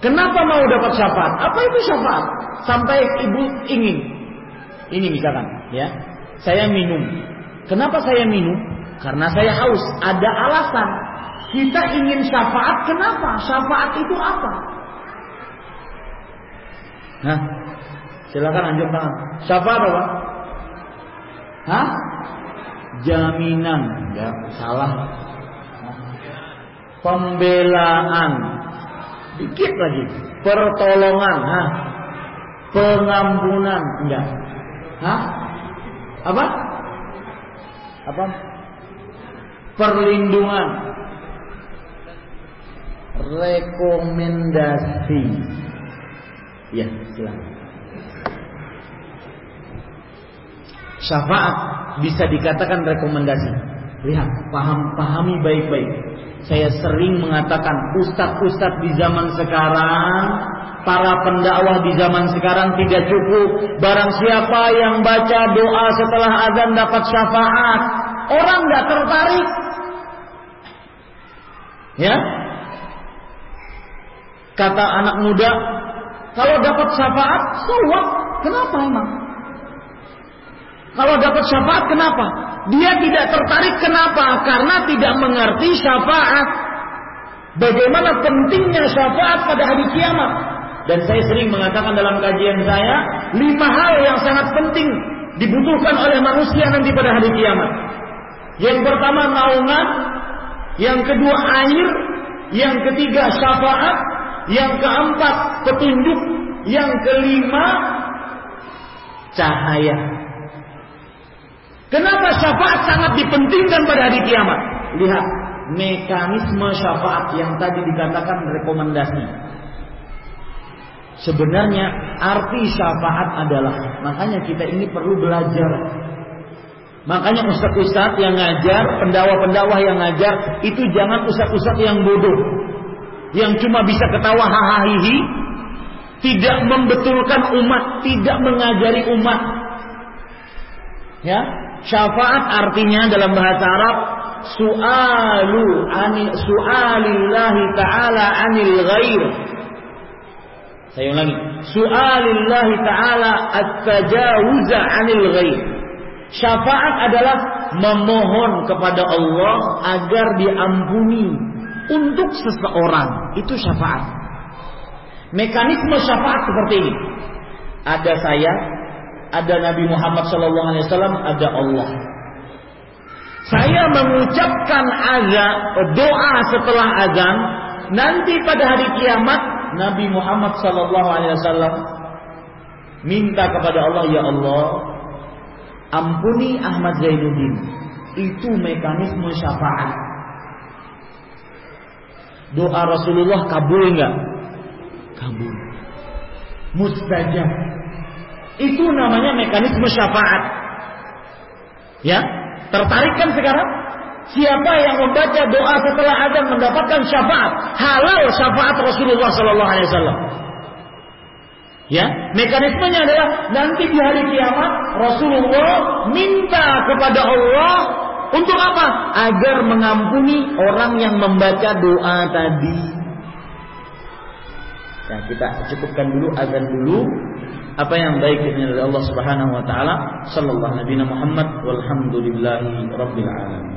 Kenapa mau dapat syafaat? Apa itu syafaat? Sampai ibu ingin. Ini misalkan, ya. Saya minum. Kenapa saya minum? Karena saya haus. Ada alasan. Kita ingin syafaat, kenapa? Syafaat itu apa? Nah, silakan anjur tangan. Syafaat apa? Hah? Jaminan, ya salah. Pembelaan, Dikit lagi. Pertolongan. Hah? Pengampunan. Enggak. Hah? Apa? Apa? Perlindungan. Rekomendasi. Ya, silakan. Syafaat bisa dikatakan rekomendasi. Lihat, paham, pahami baik-baik. Saya sering mengatakan ustadz-ustadz di zaman sekarang para pendakwah di zaman sekarang tidak cukup. Barang siapa yang baca doa setelah azan dapat syafaat, orang nggak tertarik. Ya, kata anak muda, kalau dapat syafaat, so what? Kenapa emang? Kalau dapat syafaat, kenapa? Dia tidak tertarik, kenapa? Karena tidak mengerti syafaat. Bagaimana pentingnya syafaat pada hari kiamat. Dan saya sering mengatakan dalam kajian saya, lima hal yang sangat penting dibutuhkan oleh manusia nanti pada hari kiamat. Yang pertama naungan, yang kedua air, yang ketiga syafaat, yang keempat petunjuk, yang kelima cahaya. Kenapa syafaat sangat dipentingkan pada hari kiamat? Lihat mekanisme syafaat yang tadi dikatakan rekomendasi. Sebenarnya arti syafaat adalah makanya kita ini perlu belajar. Makanya ustaz-ustaz yang ngajar, pendakwah-pendakwah yang ngajar itu jangan ustaz-ustaz yang bodoh. Yang cuma bisa ketawa hahaha tidak membetulkan umat, tidak mengajari umat. Ya, syafaat artinya dalam bahasa Arab su'alu ani su'alillahi ta'ala anil ghair saya ulangi. Su'alillahi ta'ala at-tajawuza 'anil ghaib. Syafaat adalah memohon kepada Allah agar diampuni untuk seseorang. Itu syafaat. Mekanisme syafaat seperti ini. Ada saya, ada Nabi Muhammad SAW, ada Allah. Saya mengucapkan azan, doa setelah azan, nanti pada hari kiamat Nabi Muhammad wasallam minta kepada Allah ya Allah ampuni Ahmad Zainuddin. Itu mekanisme syafaat. Doa Rasulullah kabul enggak? Kabul. Mustajab itu namanya mekanisme syafaat ya tertarik kan sekarang Siapa yang membaca doa setelah azan mendapatkan syafaat, halal syafaat Rasulullah Sallallahu Alaihi Wasallam. Ya, mekanismenya adalah nanti di hari kiamat Rasulullah minta kepada Allah untuk apa? Agar mengampuni orang yang membaca doa tadi. Ya, kita cukupkan dulu azan dulu. Apa yang baik dari Allah Subhanahu wa taala. Sallallahu Nabi Muhammad walhamdulillahi rabbil alamin.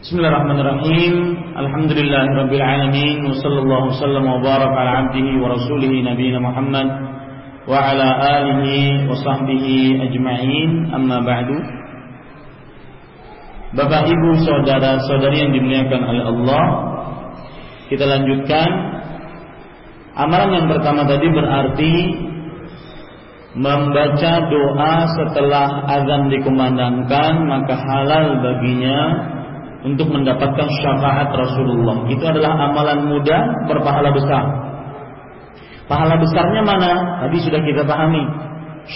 Bismillahirrahmanirrahim. Alhamdulillahirabbil alamin wa sallallahu wa baraka ala abdihi wa nabiyina Muhammad wa ala alihi wa sahbihi ajma'in. Amma ba'du. Bapak Ibu saudara-saudari yang dimuliakan oleh Allah, kita lanjutkan amalan yang pertama tadi berarti membaca doa setelah azan dikumandangkan maka halal baginya untuk mendapatkan syafaat Rasulullah. Itu adalah amalan mudah berpahala besar. Pahala besarnya mana? Tadi sudah kita pahami.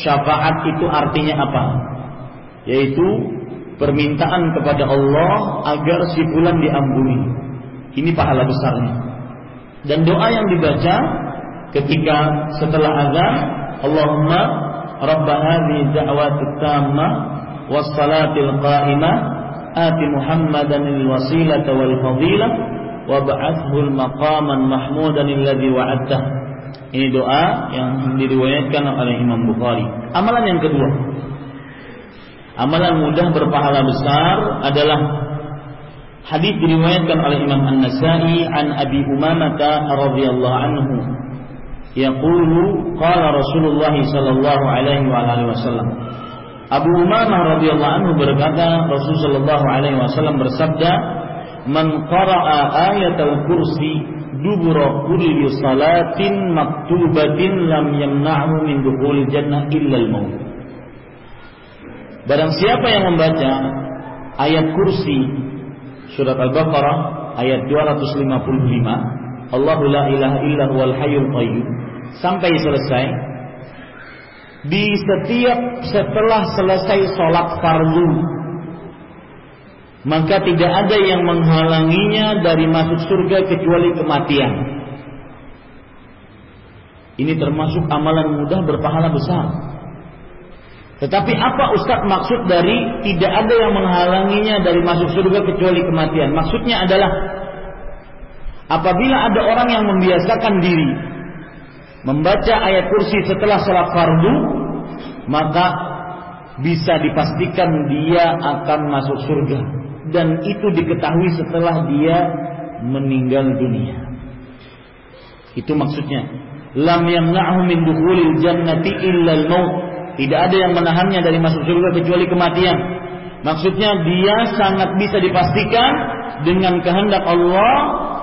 Syafaat itu artinya apa? Yaitu permintaan kepada Allah agar si bulan diampuni. Ini pahala besarnya. Dan doa yang dibaca ketika setelah azan, Allahumma rabb hadhihi da'wati tamma was salatil qa'imah ati Muhammadan al wasilata wal fadilah wa ba'athhu al maqaman mahmudan alladhi wa'adta. Ini doa yang diriwayatkan oleh Imam Bukhari. Amalan yang kedua, Amalan mudah berpahala besar adalah hadis diriwayatkan oleh Imam An-Nasa'i an Abi Umamah radhiyallahu anhu. Yaqulu qala Rasulullah sallallahu alaihi wa alihi wasallam Abu Umamah radhiyallahu anhu berkata Rasulullah sallallahu alaihi wasallam bersabda man qara'a ayatul kursi dubura kulli salatin maktubatin lam yamna'hu min dukhul jannah illa al-maut Barang siapa yang membaca ayat kursi surat Al-Baqarah ayat 255 Allahu la ilaha illa huwal hayyul qayyum sampai selesai di setiap setelah selesai sholat fardu maka tidak ada yang menghalanginya dari masuk surga kecuali kematian. Ini termasuk amalan mudah berpahala besar. Tetapi apa Ustaz maksud dari tidak ada yang menghalanginya dari masuk surga kecuali kematian? Maksudnya adalah apabila ada orang yang membiasakan diri membaca ayat kursi setelah sholat fardu, maka bisa dipastikan dia akan masuk surga dan itu diketahui setelah dia meninggal dunia. Itu maksudnya. Lam yamna'hu min dukhulil jannati illa al-maut. Tidak ada yang menahannya dari masuk surga kecuali kematian. Maksudnya dia sangat bisa dipastikan dengan kehendak Allah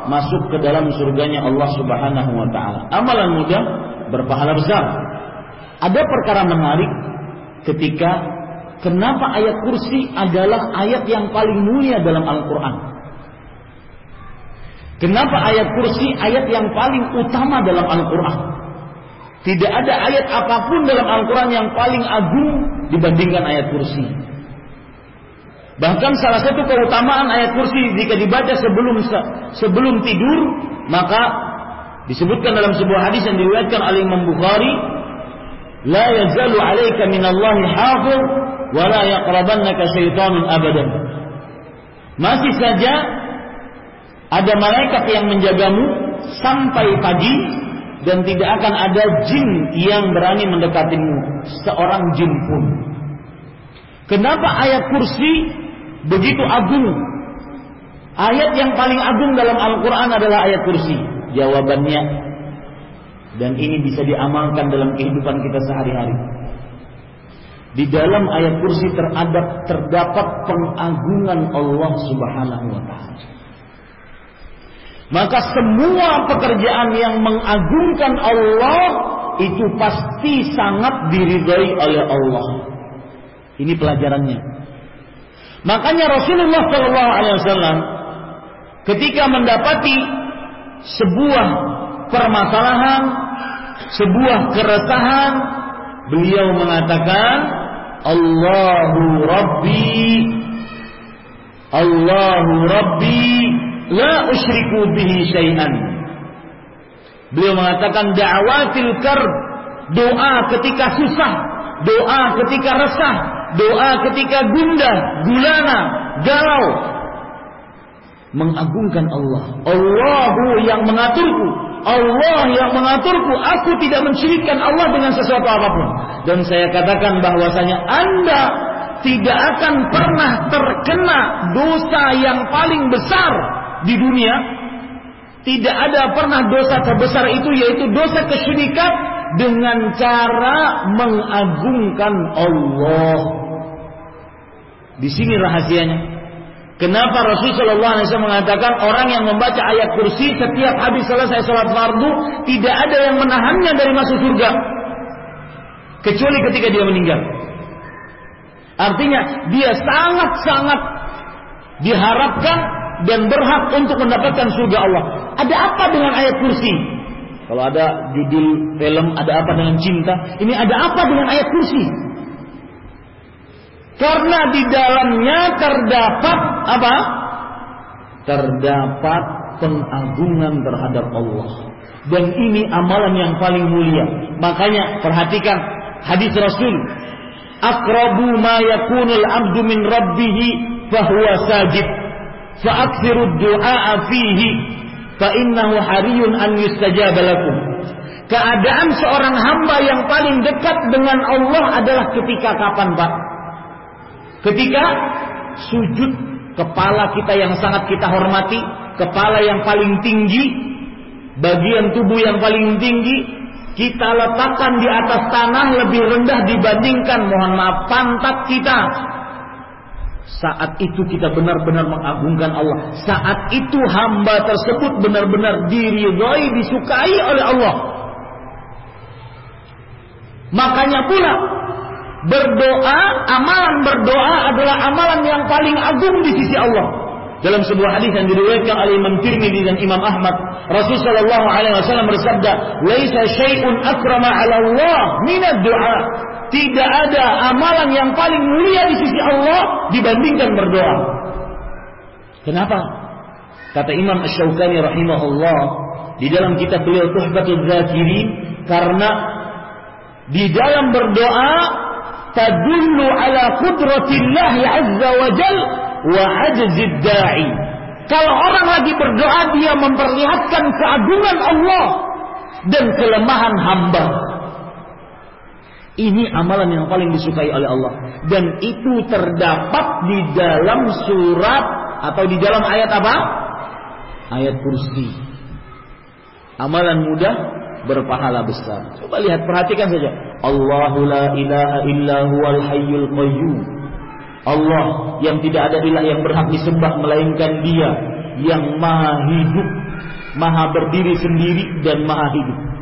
masuk ke dalam surganya Allah Subhanahu wa taala. Amalan mudah berpahala besar. Ada perkara menarik ketika kenapa ayat kursi adalah ayat yang paling mulia dalam Al-Qur'an. Kenapa ayat kursi ayat yang paling utama dalam Al-Qur'an? Tidak ada ayat apa pun dalam Al-Quran yang paling agung dibandingkan ayat kursi. Bahkan salah satu keutamaan ayat kursi jika dibaca sebelum sebelum tidur, maka disebutkan dalam sebuah hadis yang diriwayatkan oleh Imam Bukhari, "La yazalu 'alaika minallahi hafiz wa la yaqrabannaka syaitanun abadan." Masih saja ada malaikat yang menjagamu sampai pagi dan tidak akan ada jin yang berani mendekatimu seorang jin pun. Kenapa ayat kursi begitu agung? Ayat yang paling agung dalam Al-Quran adalah ayat kursi. Jawabannya, dan ini bisa diamalkan dalam kehidupan kita sehari-hari. Di dalam ayat kursi terdapat, terdapat pengagungan Allah Subhanahu wa Ta'ala. Maka semua pekerjaan yang mengagungkan Allah itu pasti sangat diridhai oleh Allah. Ini pelajarannya. Makanya Rasulullah Shallallahu Alaihi Wasallam ketika mendapati sebuah permasalahan, sebuah keresahan, beliau mengatakan, Allahu Rabbi, Allahu Rabbi, la usyriku bihi syai'an. Beliau mengatakan da'watil karb, doa ketika susah, doa ketika resah, doa ketika gundah, gulana, galau. Mengagungkan Allah. Allahu yang mengaturku. Allah yang mengaturku. Aku tidak mensyirikkan Allah dengan sesuatu apa pun. Dan saya katakan bahwasanya Anda tidak akan pernah terkena dosa yang paling besar di dunia tidak ada pernah dosa terbesar itu yaitu dosa kesyirikan dengan cara mengagungkan Allah. Di sini rahasianya. Kenapa Rasulullah SAW mengatakan orang yang membaca ayat kursi setiap habis selesai sholat fardu tidak ada yang menahannya dari masuk surga kecuali ketika dia meninggal. Artinya dia sangat-sangat diharapkan dan berhak untuk mendapatkan surga Allah. Ada apa dengan ayat kursi? Kalau ada judul film, ada apa dengan cinta? Ini ada apa dengan ayat kursi? Karena di dalamnya terdapat apa? Terdapat pengagungan terhadap Allah. Dan ini amalan yang paling mulia. Makanya perhatikan hadis Rasul. Akrabu ma yakunul abdu min rabbih fahuwa sajid fa'aksiru du'a fihi fa innahu hariyun an yustajaba lakum. Keadaan seorang hamba yang paling dekat dengan Allah adalah ketika kapan, Pak? Ketika sujud kepala kita yang sangat kita hormati, kepala yang paling tinggi, bagian tubuh yang paling tinggi, kita letakkan di atas tanah lebih rendah dibandingkan mohon maaf pantat kita saat itu kita benar-benar mengagungkan Allah. Saat itu hamba tersebut benar-benar diridhoi, disukai oleh Allah. Makanya pula berdoa, amalan berdoa adalah amalan yang paling agung di sisi Allah. Dalam sebuah hadis yang diriwayatkan oleh Imam Tirmidzi dan Imam Ahmad, Rasulullah sallallahu alaihi wasallam bersabda, "Laisa syai'un akrama 'ala Allah min ad-du'a." Tidak ada amalan yang paling mulia di sisi Allah dibandingkan berdoa. Kenapa? Kata Imam Ash-Shawqani rahimahullah di dalam kitab beliau Tuhfatul Zakirin karena di dalam berdoa tadullu ala qudratillah azza wa jal wa ajzid. Kalau orang lagi berdoa dia memperlihatkan keagungan Allah dan kelemahan hamba. Ini amalan yang paling disukai oleh Allah dan itu terdapat di dalam surat atau di dalam ayat apa? Ayat kursi. Amalan mudah berpahala besar. Coba lihat perhatikan saja. Allahu la ilaha illa huwal hayyul qayyum. Allah yang tidak ada ilah yang berhak disembah melainkan Dia yang maha hidup, maha berdiri sendiri dan maha hidup.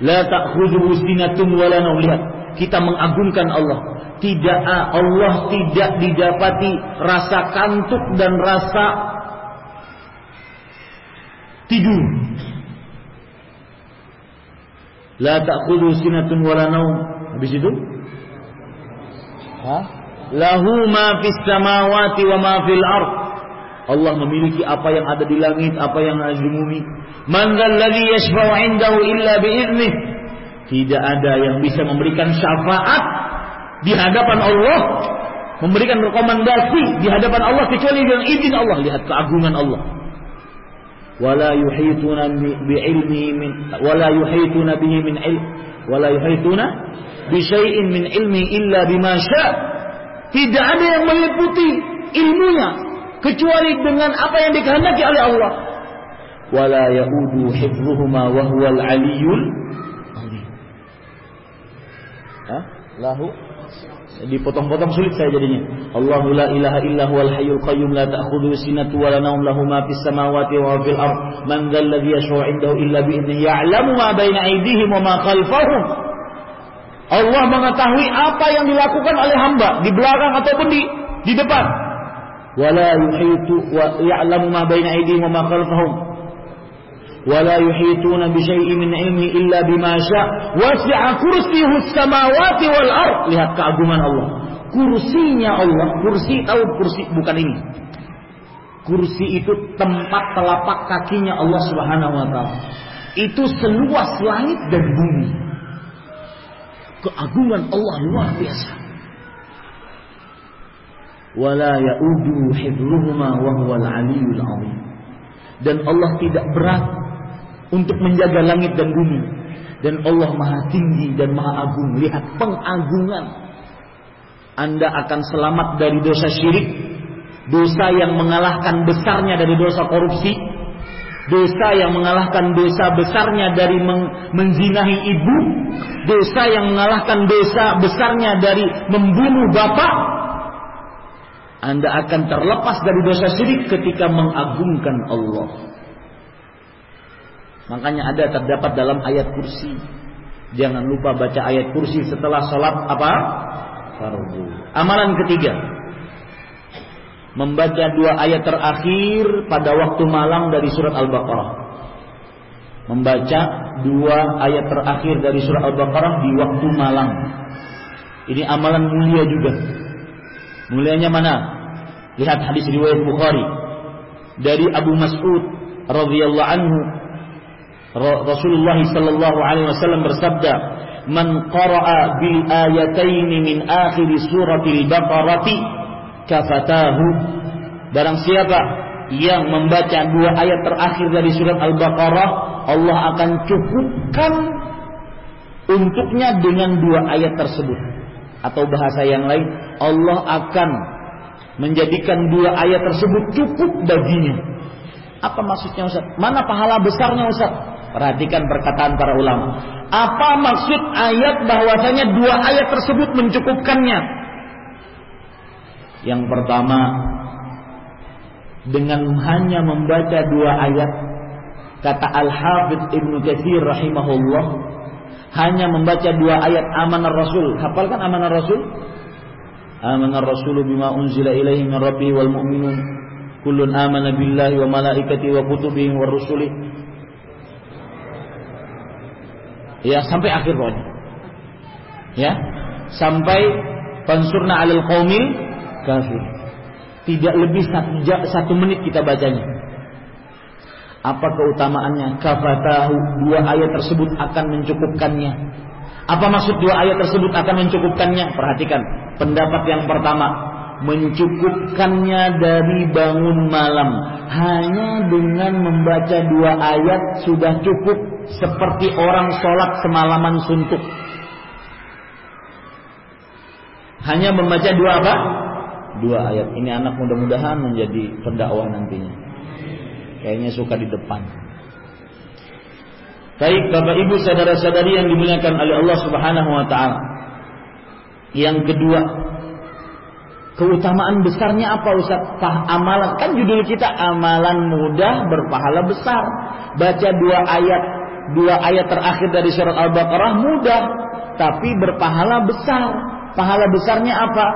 La ta'khudhuhu sinatun wala Lihat, kita mengagungkan Allah. Tidak Allah tidak didapati rasa kantuk dan rasa tidur. La ta'khudhu sinatun wala naum. Habis itu? Hah? Lahu ma fis samawati wa ma fil ard. Allah memiliki apa yang ada di langit, apa yang ada di bumi. Man dzalladzi yashfa'u 'indahu illa bi'idznih. Tidak ada yang bisa memberikan syafaat di hadapan Allah, memberikan rekomendasi di hadapan Allah kecuali dengan izin Allah. Lihat keagungan Allah. Wala yuhituna bi'ilmihi min wala yuhituna bihi min ilm wala yuhituna bi syai'in min ilmi illa bima syaa. Tidak ada yang meliputi ilmunya kecuali dengan apa yang dikehendaki oleh Allah. Wala yaudu hifdhuhuma wa huwal aliyyul Hah? Lahu dipotong-potong sulit saya jadinya. Allahu la ilaha illa huwal hayyul qayyum la ta'khudhuhu sinatu wa la nawm lahu ma fis samawati wa fil ard man dhal ladzi yashfa'u 'indahu illa bi idnihi ya'lamu ma baina aydihim wa ma khalfahum. Allah mengetahui apa yang dilakukan oleh hamba di belakang ataupun di di depan. Wala yuhitu wa ya'lamu ma baina aydihim wa ma khalfahum ولا يحيطون بشيء من علمه إلا بما شاء وسع كرسيه السماوات والأرض lihat keagungan Allah kursinya Allah kursi tahu kursi bukan ini kursi itu tempat telapak kakinya Allah Subhanahu wa taala itu seluas langit dan bumi keagungan Allah luar biasa wala yaudu hifdhuhuma wa huwal aliyyul azim dan Allah tidak berat untuk menjaga langit dan bumi. Dan Allah maha tinggi dan maha agung. Lihat pengagungan. Anda akan selamat dari dosa syirik. Dosa yang mengalahkan besarnya dari dosa korupsi. Dosa yang mengalahkan dosa besarnya dari menzinahi ibu. Dosa yang mengalahkan dosa besarnya dari membunuh bapak. Anda akan terlepas dari dosa syirik ketika mengagungkan Allah. Makanya ada terdapat dalam ayat kursi. Jangan lupa baca ayat kursi setelah sholat apa? Fardu. Amalan ketiga. Membaca dua ayat terakhir pada waktu malam dari surat Al-Baqarah. Membaca dua ayat terakhir dari surat Al-Baqarah di waktu malam. Ini amalan mulia juga. Mulianya mana? Lihat hadis riwayat Bukhari dari Abu Mas'ud radhiyallahu anhu Rasulullah sallallahu alaihi wasallam bersabda, "Man qara'a bil ayataini min akhir suratil Baqarati kafatahu." Barang siapa yang membaca dua ayat terakhir dari surat Al-Baqarah, Allah akan cukupkan untuknya dengan dua ayat tersebut. Atau bahasa yang lain, Allah akan menjadikan dua ayat tersebut cukup baginya. Apa maksudnya Ustaz? Mana pahala besarnya Ustaz? Perhatikan perkataan para ulama. Apa maksud ayat bahwasanya dua ayat tersebut mencukupkannya? Yang pertama, dengan hanya membaca dua ayat, kata Al-Hafidh Ibnu Katsir rahimahullah, hanya membaca dua ayat amanah Rasul. Hafalkan amanah Rasul? Amanah Rasul bima unzila ilaihi min rabbi wal mu'minun kullun amana billahi wa malaikati wa kutubihi wa rusuli Ya, sampai akhir pokoknya. Ya, sampai pansurna alil qaumil kafir. Tidak lebih satu, satu menit kita bacanya. Apa keutamaannya? Kafatahu dua ayat tersebut akan mencukupkannya. Apa maksud dua ayat tersebut akan mencukupkannya? Perhatikan pendapat yang pertama mencukupkannya dari bangun malam hanya dengan membaca dua ayat sudah cukup seperti orang sholat semalaman suntuk hanya membaca dua apa? dua ayat ini anak mudah-mudahan menjadi pendakwah nantinya kayaknya suka di depan baik bapak ibu saudara-saudari yang dimuliakan oleh Allah subhanahu wa ta'ala yang kedua Keutamaan besarnya apa Ustaz? Pah amalan kan judul kita amalan mudah berpahala besar. Baca dua ayat dua ayat terakhir dari surat Al-Baqarah mudah tapi berpahala besar. Pahala besarnya apa?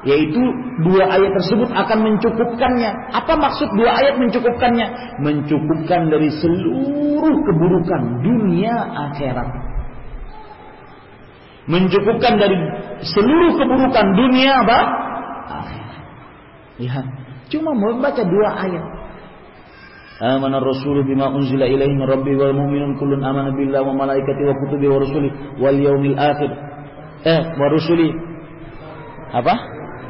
Yaitu dua ayat tersebut akan mencukupkannya. Apa maksud dua ayat mencukupkannya? Mencukupkan dari seluruh keburukan dunia akhirat. Mencukupkan dari seluruh keburukan dunia apa? Lihat, cuma membaca dua ayat. Min rabbi wal mu'minun kullun amana billahi wa malaikatihi wa kutubihi wa rusuli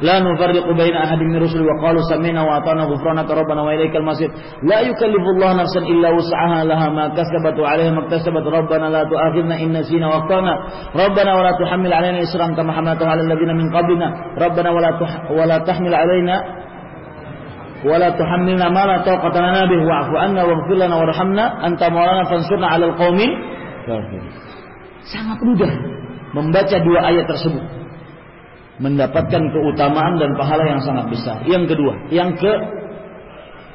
wal yaumil akhir. Eh, wa rusuli apa? لا نفرق بين أحد من رسل وقالوا سمعنا وأطعنا غفرانك ربنا وإليك المصير لا يكلف الله نفسا إلا وسعها لها ما كسبت وعليها ما اكتسبت ربنا لا تؤاخذنا إن نسينا وأخطأنا ربنا ولا تحمل علينا إسرا كما حملته على الذين من قبلنا ربنا ولا ولا تحمل علينا ولا تحملنا ما لا طاقة لنا به واعف عنا واغفر لنا وارحمنا أنت مولانا فانصرنا على القوم sangat mudah membaca dua ayat tersebut mendapatkan keutamaan dan pahala yang sangat besar. Yang kedua, yang ke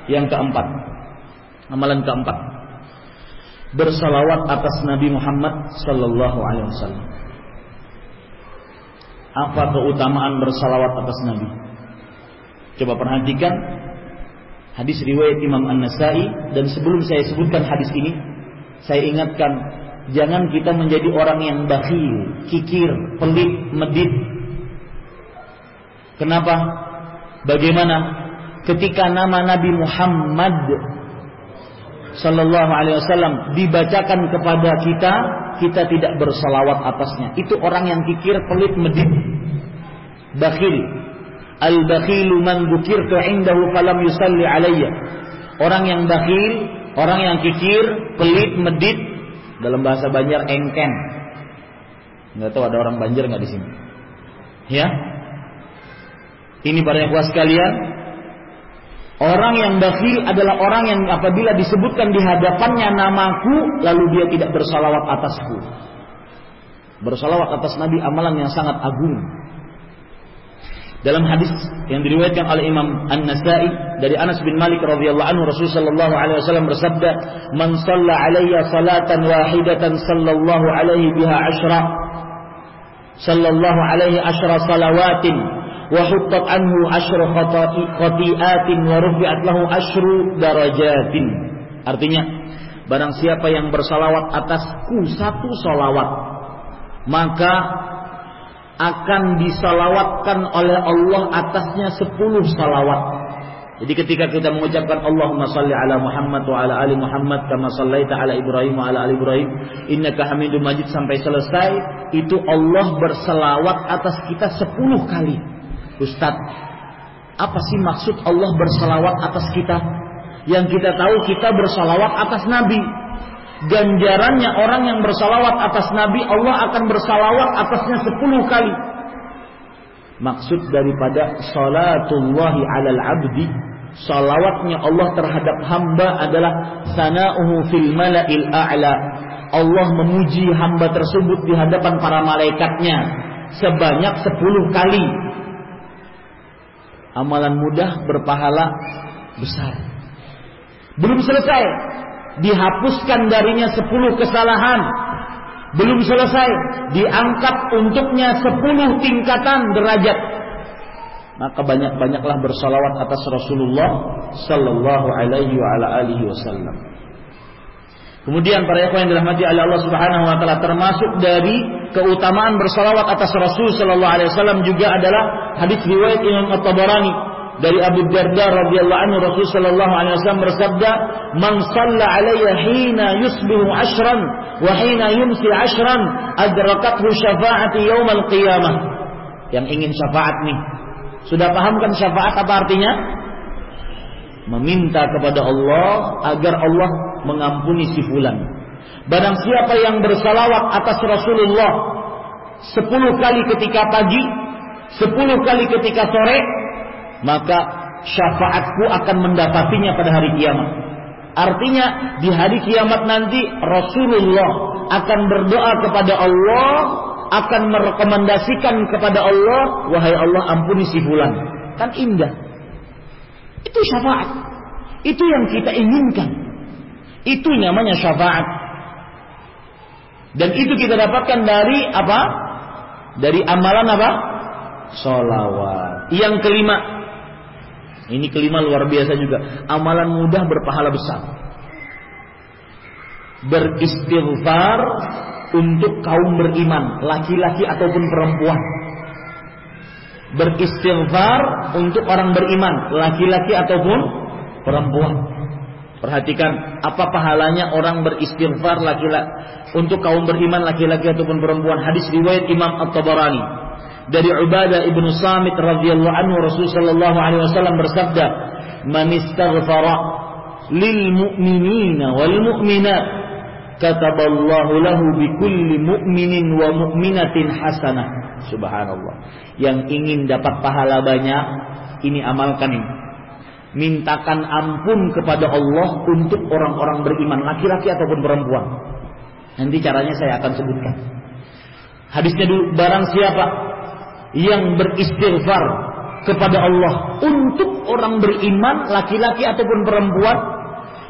yang keempat. Amalan keempat. Bersalawat atas Nabi Muhammad sallallahu alaihi wasallam. Apa keutamaan bersalawat atas Nabi? Coba perhatikan hadis riwayat Imam An-Nasai dan sebelum saya sebutkan hadis ini, saya ingatkan jangan kita menjadi orang yang bakhil, kikir, pelit, medit, Kenapa? Bagaimana ketika nama Nabi Muhammad Sallallahu Alaihi Wasallam dibacakan kepada kita, kita tidak bersalawat atasnya. Itu orang yang kikir, pelit, medit, bakhil. Al bakhilu man dzukirtu indahu falam yusalli alayya. Orang yang bakhil, orang yang kikir, pelit, medit, dalam bahasa Banjar engken. Enggak tahu ada orang Banjar nggak di sini? Ya, ini para ikhwas sekalian, orang yang bakhil adalah orang yang apabila disebutkan di hadapannya namaku, lalu dia tidak bersalawat atasku. Bersalawat atas Nabi amalan yang sangat agung. Dalam hadis yang diriwayatkan oleh Imam An-Nasa'i dari Anas bin Malik radhiyallahu anhu Rasulullah sallallahu alaihi wasallam bersabda, "Man shalla alayya salatan wahidatan sallallahu alaihi biha ashra." Sallallahu alaihi ashra salawatin wa anhu asyru khati'atin wa rufi'at. Artinya, barang siapa yang bersalawat atasku satu salawat, maka akan disalawatkan oleh Allah atasnya sepuluh salawat. Jadi ketika kita mengucapkan Allahumma salli ala Muhammad wa ala ali Muhammad kama sallaita ala Ibrahim wa ala ali Ibrahim innaka Hamidum Majid sampai selesai itu Allah berselawat atas kita sepuluh kali. Ustadz, apa sih maksud Allah bersalawat atas kita? Yang kita tahu kita bersalawat atas Nabi. Ganjarannya orang yang bersalawat atas Nabi, Allah akan bersalawat atasnya sepuluh kali. Maksud daripada salatullahi alal abdi, salawatnya Allah terhadap hamba adalah sana'uhu fil mala'il a'la. Allah memuji hamba tersebut di hadapan para malaikatnya sebanyak sepuluh kali Amalan mudah berpahala besar. Belum selesai. Dihapuskan darinya sepuluh kesalahan. Belum selesai. Diangkat untuknya sepuluh tingkatan derajat. Maka banyak-banyaklah bersalawat atas Rasulullah Sallallahu alaihi wasallam. Kemudian para ikhwan yang dirahmati oleh Allah Subhanahu wa taala termasuk dari keutamaan bersalawat atas Rasul sallallahu alaihi wasallam juga adalah hadis riwayat Imam At-Tabarani dari Abu Darda radhiyallahu anhu Rasul sallallahu alaihi wasallam bersabda, "Man shalla alayya hina yusbihu ashran wa hina yumsi ashran adrakathu syafa'ati yaumal qiyamah." Yang ingin syafaat nih. Sudah paham kan syafaat apa artinya? Meminta kepada Allah agar Allah mengampuni si fulan. Barang siapa yang bersalawat atas Rasulullah sepuluh kali ketika pagi, sepuluh kali ketika sore, maka syafaatku akan mendapatinya pada hari kiamat. Artinya di hari kiamat nanti Rasulullah akan berdoa kepada Allah, akan merekomendasikan kepada Allah, wahai Allah ampuni si fulan. Kan indah. Itu syafaat. Itu yang kita inginkan. Itu namanya syafaat. Dan itu kita dapatkan dari apa? Dari amalan apa? Solawat. Yang kelima, ini kelima luar biasa juga. Amalan mudah berpahala besar. Beristighfar untuk kaum beriman, laki-laki ataupun perempuan. Beristighfar untuk orang beriman, laki-laki ataupun perempuan. Perhatikan apa pahalanya orang beristighfar laki-laki untuk kaum beriman laki-laki ataupun perempuan. Hadis riwayat Imam At-Tabarani dari Ubadah ibnu Samit radhiyallahu anhu Rasul sallallahu alaihi wasallam bersabda, "Man istaghfara lil mu'minina wal mu'minat kataballahu lahu bi kulli mu'minin wa mu'minatin hasanah." Subhanallah. Yang ingin dapat pahala banyak, ini amalkan ini. Mintakan ampun kepada Allah untuk orang-orang beriman, laki-laki ataupun perempuan. Nanti caranya saya akan sebutkan. Hadisnya dulu, barang siapa yang beristighfar kepada Allah untuk orang beriman laki-laki ataupun perempuan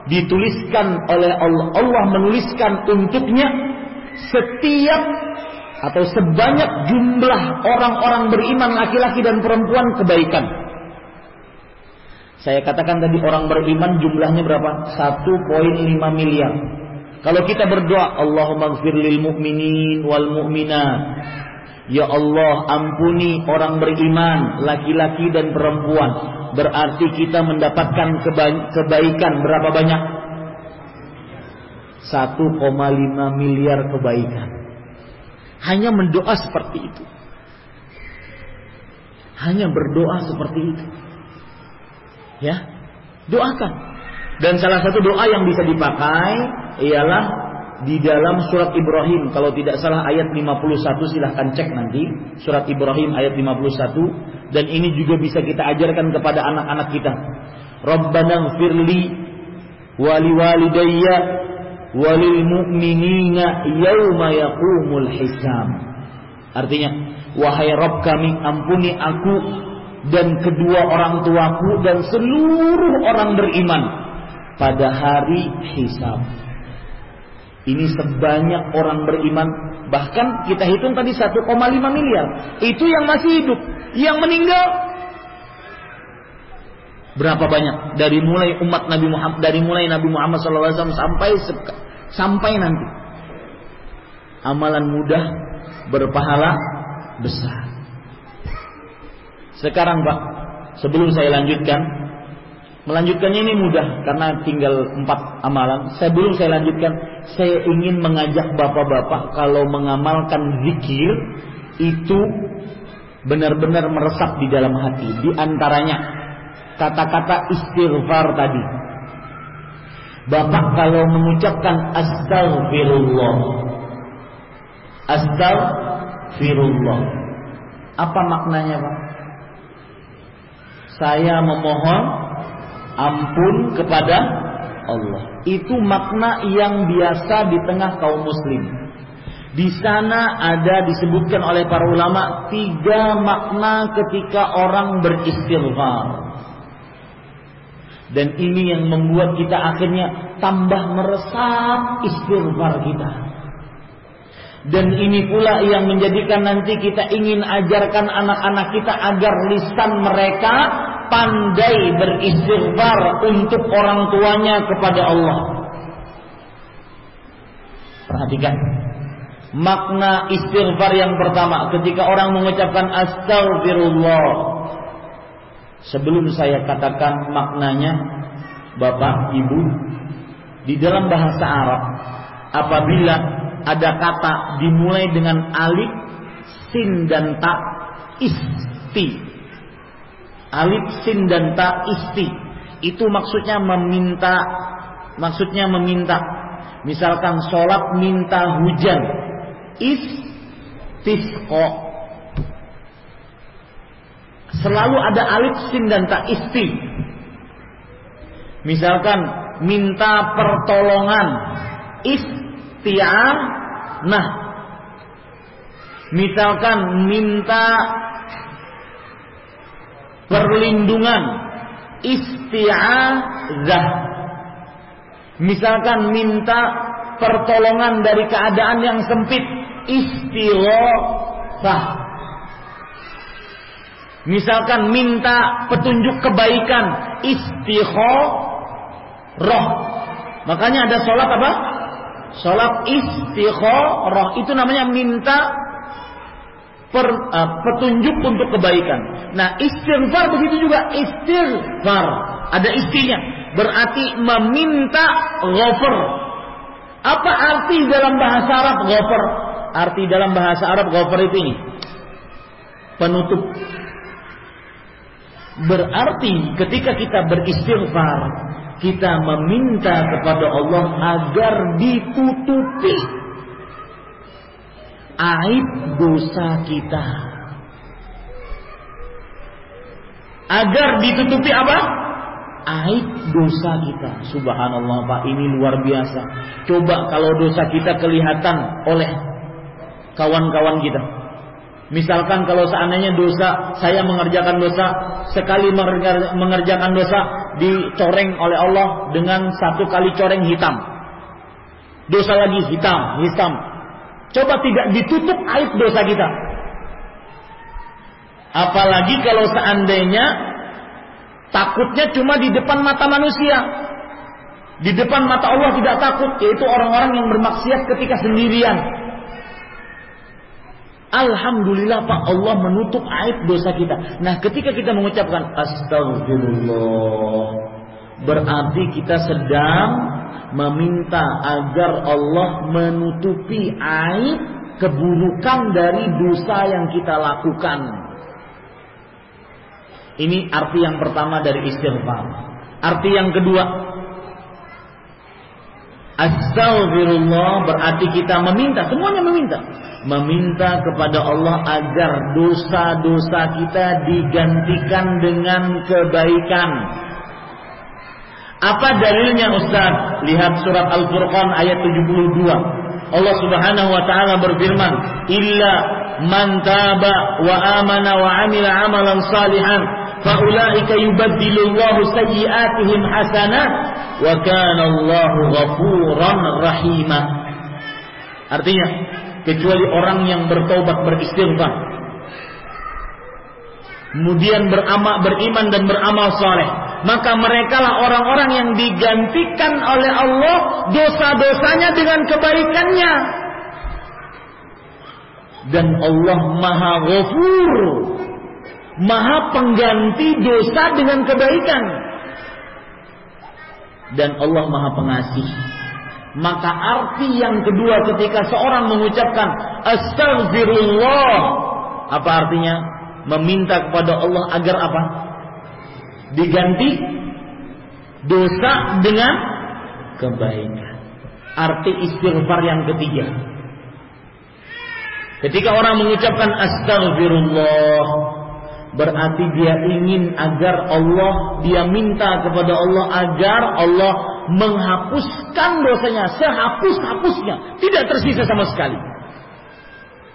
dituliskan oleh Allah Allah menuliskan untuknya setiap atau sebanyak jumlah orang-orang beriman laki-laki dan perempuan kebaikan. Saya katakan tadi orang beriman jumlahnya berapa? 1.5 miliar. Kalau kita berdoa, Allahumma gfir lil mu'minin wal mu'minat Ya Allah ampuni orang beriman Laki-laki dan perempuan Berarti kita mendapatkan kebaikan Berapa banyak? 1,5 miliar kebaikan Hanya mendoa seperti itu Hanya berdoa seperti itu Ya. Doakan. Dan salah satu doa yang bisa dipakai Ialah di dalam surat Ibrahim. Kalau tidak salah ayat 51 silahkan cek nanti. Surat Ibrahim ayat 51 dan ini juga bisa kita ajarkan kepada anak-anak kita. Rabbana firli wali walidayya walil mu'minina yauma yaqumul hisam artinya wahai Rabb kami ampuni aku dan kedua orang tuaku dan seluruh orang beriman pada hari hisab ini sebanyak orang beriman. Bahkan kita hitung tadi 1,5 miliar. Itu yang masih hidup. Yang meninggal berapa banyak? Dari mulai umat Nabi Muhammad, dari mulai Nabi Muhammad SAW sampai sampai nanti. Amalan mudah berpahala besar. Sekarang Pak, sebelum saya lanjutkan, Melanjutkannya ini mudah karena tinggal empat amalan. Saya belum saya lanjutkan. Saya ingin mengajak bapak-bapak kalau mengamalkan zikir itu benar-benar meresap di dalam hati. Di antaranya kata-kata istighfar tadi. Bapak kalau mengucapkan astagfirullah. Astagfirullah. Apa maknanya, Pak? Saya memohon ampun kepada Allah. Itu makna yang biasa di tengah kaum muslim. Di sana ada disebutkan oleh para ulama tiga makna ketika orang beristighfar. Dan ini yang membuat kita akhirnya tambah meresap istighfar kita. Dan ini pula yang menjadikan nanti kita ingin ajarkan anak-anak kita agar lisan mereka pandai beristighfar untuk orang tuanya kepada Allah. Perhatikan. Makna istighfar yang pertama ketika orang mengucapkan astagfirullah. Sebelum saya katakan maknanya, Bapak, Ibu, di dalam bahasa Arab, apabila ada kata dimulai dengan alif, sin dan ta, isti. Alif, sin dan ta, isti. Itu maksudnya meminta, maksudnya meminta. Misalkan sholat minta hujan, istisqa selalu ada alif sin dan tak isti. Misalkan minta pertolongan nah Misalkan minta perlindungan isti'adzah. Misalkan minta pertolongan dari keadaan yang sempit istighosah. Misalkan minta petunjuk kebaikan istikharah. Makanya ada sholat apa? Sholat istikharah. Itu namanya minta per, uh, petunjuk untuk kebaikan. Nah istighfar begitu juga istighfar. Ada istinya. Berarti meminta ghafar. Apa arti dalam bahasa Arab ghafar? Arti dalam bahasa Arab ghafar itu ini. Penutup Berarti ketika kita beristighfar, kita meminta kepada Allah agar ditutupi aib dosa kita. Agar ditutupi apa? Aib dosa kita. Subhanallah Pak, ini luar biasa. Coba kalau dosa kita kelihatan oleh kawan-kawan kita. Misalkan kalau seandainya dosa, saya mengerjakan dosa, sekali mengerjakan dosa dicoreng oleh Allah dengan satu kali coreng hitam. Dosa lagi hitam, hitam. Coba tidak ditutup aib dosa kita. Apalagi kalau seandainya takutnya cuma di depan mata manusia. Di depan mata Allah tidak takut, yaitu orang-orang yang bermaksiat ketika sendirian Alhamdulillah Pak Allah menutup aib dosa kita. Nah ketika kita mengucapkan Astagfirullah Berarti kita sedang meminta agar Allah menutupi aib keburukan dari dosa yang kita lakukan. Ini arti yang pertama dari istighfar. Arti yang kedua, Astagfirullah berarti kita meminta, semuanya meminta meminta kepada Allah agar dosa-dosa kita digantikan dengan kebaikan. Apa dalilnya Ustaz? Lihat surat Al-Furqan ayat 72. Allah Subhanahu wa taala berfirman, "Illa man taba wa amana wa amila amalan salihan, faulaika yubaddilullahu sayyi'atihim hasanat wa kana Allahu ghafuran rahimah." Artinya, kecuali orang yang bertobat beristighfar kemudian beramal beriman dan beramal saleh. Maka mereka lah orang-orang yang digantikan oleh Allah dosa-dosanya dengan kebaikannya. Dan Allah maha ghafur maha pengganti dosa dengan kebaikan. Dan Allah maha pengasih. Maka arti yang kedua ketika seorang mengucapkan astagfirullah apa artinya? Meminta kepada Allah agar apa? Diganti dosa dengan kebaikan. Arti istighfar yang ketiga. Ketika orang mengucapkan astagfirullah berarti dia ingin agar Allah dia minta kepada Allah agar Allah menghapuskan dosanya sehapus-hapusnya, tidak tersisa sama sekali.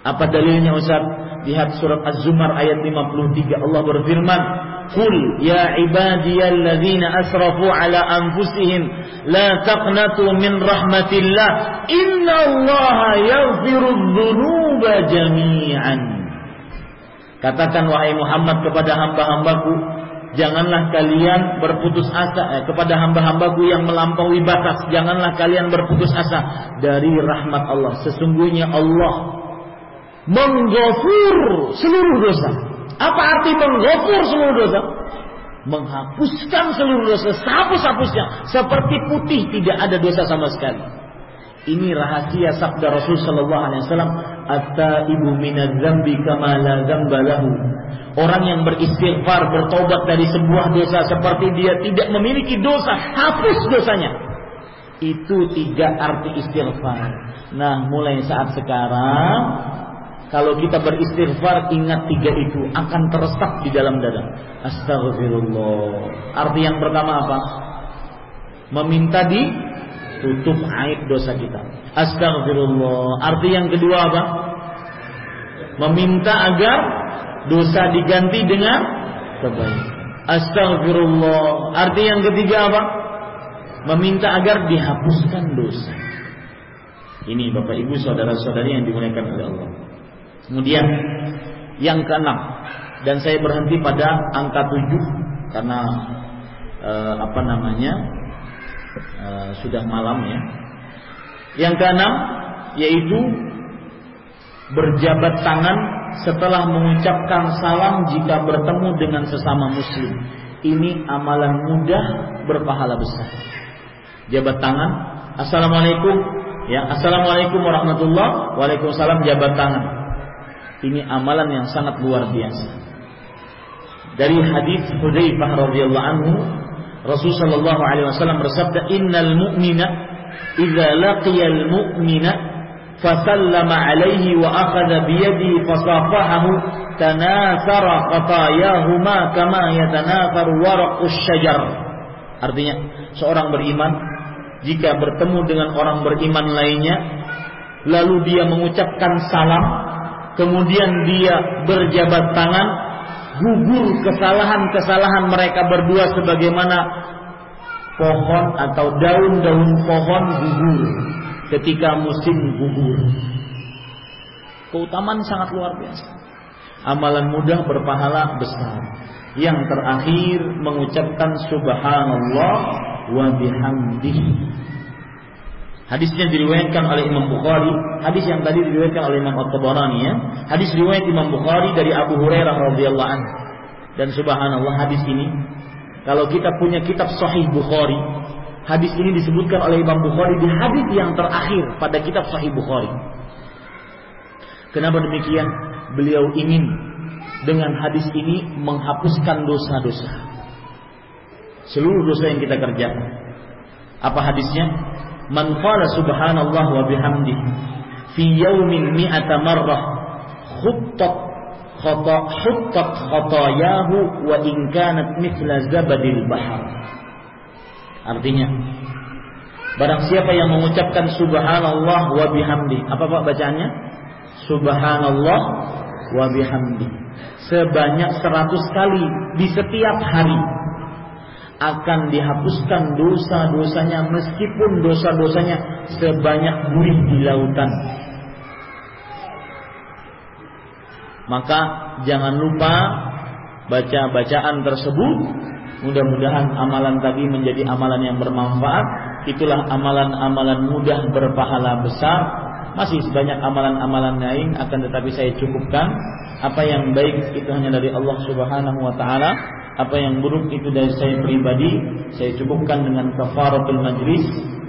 Apa dalilnya Ustaz? Lihat surat Az-Zumar ayat 53 Allah berfirman, "Qul ya ibadiyalladzina asrafu ala anfusihim la taqnatu min rahmatillah, innallaha yaghfirudz dzunuba jami'an." Katakan wahai Muhammad kepada hamba-hambaku Janganlah kalian berputus asa eh, kepada hamba-hambaku yang melampaui batas. Janganlah kalian berputus asa dari rahmat Allah. Sesungguhnya Allah menggofur seluruh dosa. Apa arti menggofur seluruh dosa? menghapuskan seluruh dosa sehapus-hapusnya seperti putih tidak ada dosa sama sekali. Ini rahasia sabda Rasul sallallahu alaihi wasallam, "At-taibu minadz-dzambi kama la dzambalahu." Orang yang beristighfar, bertobat dari sebuah dosa seperti dia tidak memiliki dosa, hapus dosanya. Itu tiga arti istighfar. Nah, mulai saat sekarang kalau kita beristighfar ingat tiga itu akan teresap di dalam dada. Astagfirullah. Arti yang pertama apa? Meminta di tutup aib dosa kita. Astagfirullah. Arti yang kedua apa? Meminta agar dosa diganti dengan kebaikan. Astagfirullah. Arti yang ketiga apa? Meminta agar dihapuskan dosa. Ini Bapak Ibu saudara-saudari yang dimuliakan oleh Allah. Kemudian yang keenam dan saya berhenti pada angka tujuh karena eh, apa namanya eh, sudah malam ya. Yang keenam yaitu berjabat tangan setelah mengucapkan salam jika bertemu dengan sesama muslim. Ini amalan mudah berpahala besar. Jabat tangan, assalamualaikum, ya assalamualaikum warahmatullah, waalaikumsalam jabat tangan ini amalan yang sangat luar biasa. Dari hadis Hudzaifah radhiyallahu anhu, Rasul sallallahu alaihi wasallam bersabda, "Innal mu'mina idza laqiyal mu'mina fasallama alaihi wa akhadha bi yadihi fasafahahu tanasara khatayahuma kama yatanafaru waraqus syajar." Artinya, seorang beriman jika bertemu dengan orang beriman lainnya lalu dia mengucapkan salam kemudian dia berjabat tangan, gugur kesalahan-kesalahan mereka berdua sebagaimana pohon atau daun-daun pohon gugur ketika musim gugur. Keutamaan sangat luar biasa. Amalan mudah berpahala besar. Yang terakhir mengucapkan subhanallah wa bihamdihi Hadisnya diriwayatkan oleh Imam Bukhari. Hadis yang tadi diriwayatkan oleh Imam At-Tabarani ya. Hadis riwayat Imam Bukhari dari Abu Hurairah radhiyallahu anhu. Dan subhanallah hadis ini kalau kita punya kitab Sahih Bukhari, hadis ini disebutkan oleh Imam Bukhari di hadis yang terakhir pada kitab Sahih Bukhari. Kenapa demikian? Beliau ingin dengan hadis ini menghapuskan dosa-dosa. Seluruh dosa yang kita kerjakan. Apa hadisnya? Man qala subhanallah wa bihamdi fi yaumin mi'ata marrah khuttat khata khuttat khatayahu wa in kanat mithla zabadil bahr. Artinya barang siapa yang mengucapkan subhanallah wa bihamdi apa Pak bacaannya? Subhanallah wa bihamdi sebanyak 100 kali di setiap hari akan dihapuskan dosa-dosanya meskipun dosa-dosanya sebanyak buih di lautan. Maka jangan lupa baca bacaan tersebut. Mudah-mudahan amalan tadi menjadi amalan yang bermanfaat. Itulah amalan-amalan mudah berpahala besar. Masih banyak amalan-amalan lain akan tetapi saya cukupkan. Apa yang baik itu hanya dari Allah Subhanahu wa taala apa yang buruk itu dari saya pribadi saya cukupkan dengan kafaratul majlis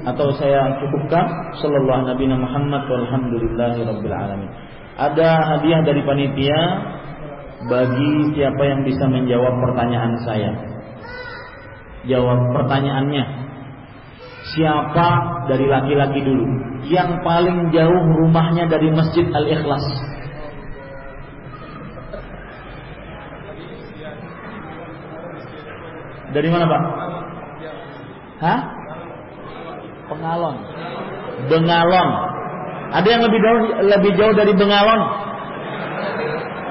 atau saya cukupkan sallallahu nabi Muhammad walhamdulillahi rabbil alamin. Ada hadiah dari panitia bagi siapa yang bisa menjawab pertanyaan saya. Jawab pertanyaannya. Siapa dari laki-laki dulu yang paling jauh rumahnya dari Masjid Al-Ikhlas? Dari mana Pak? Hah? Pengalon. Bengalon. Ada yang lebih jauh lebih jauh dari Bengalon?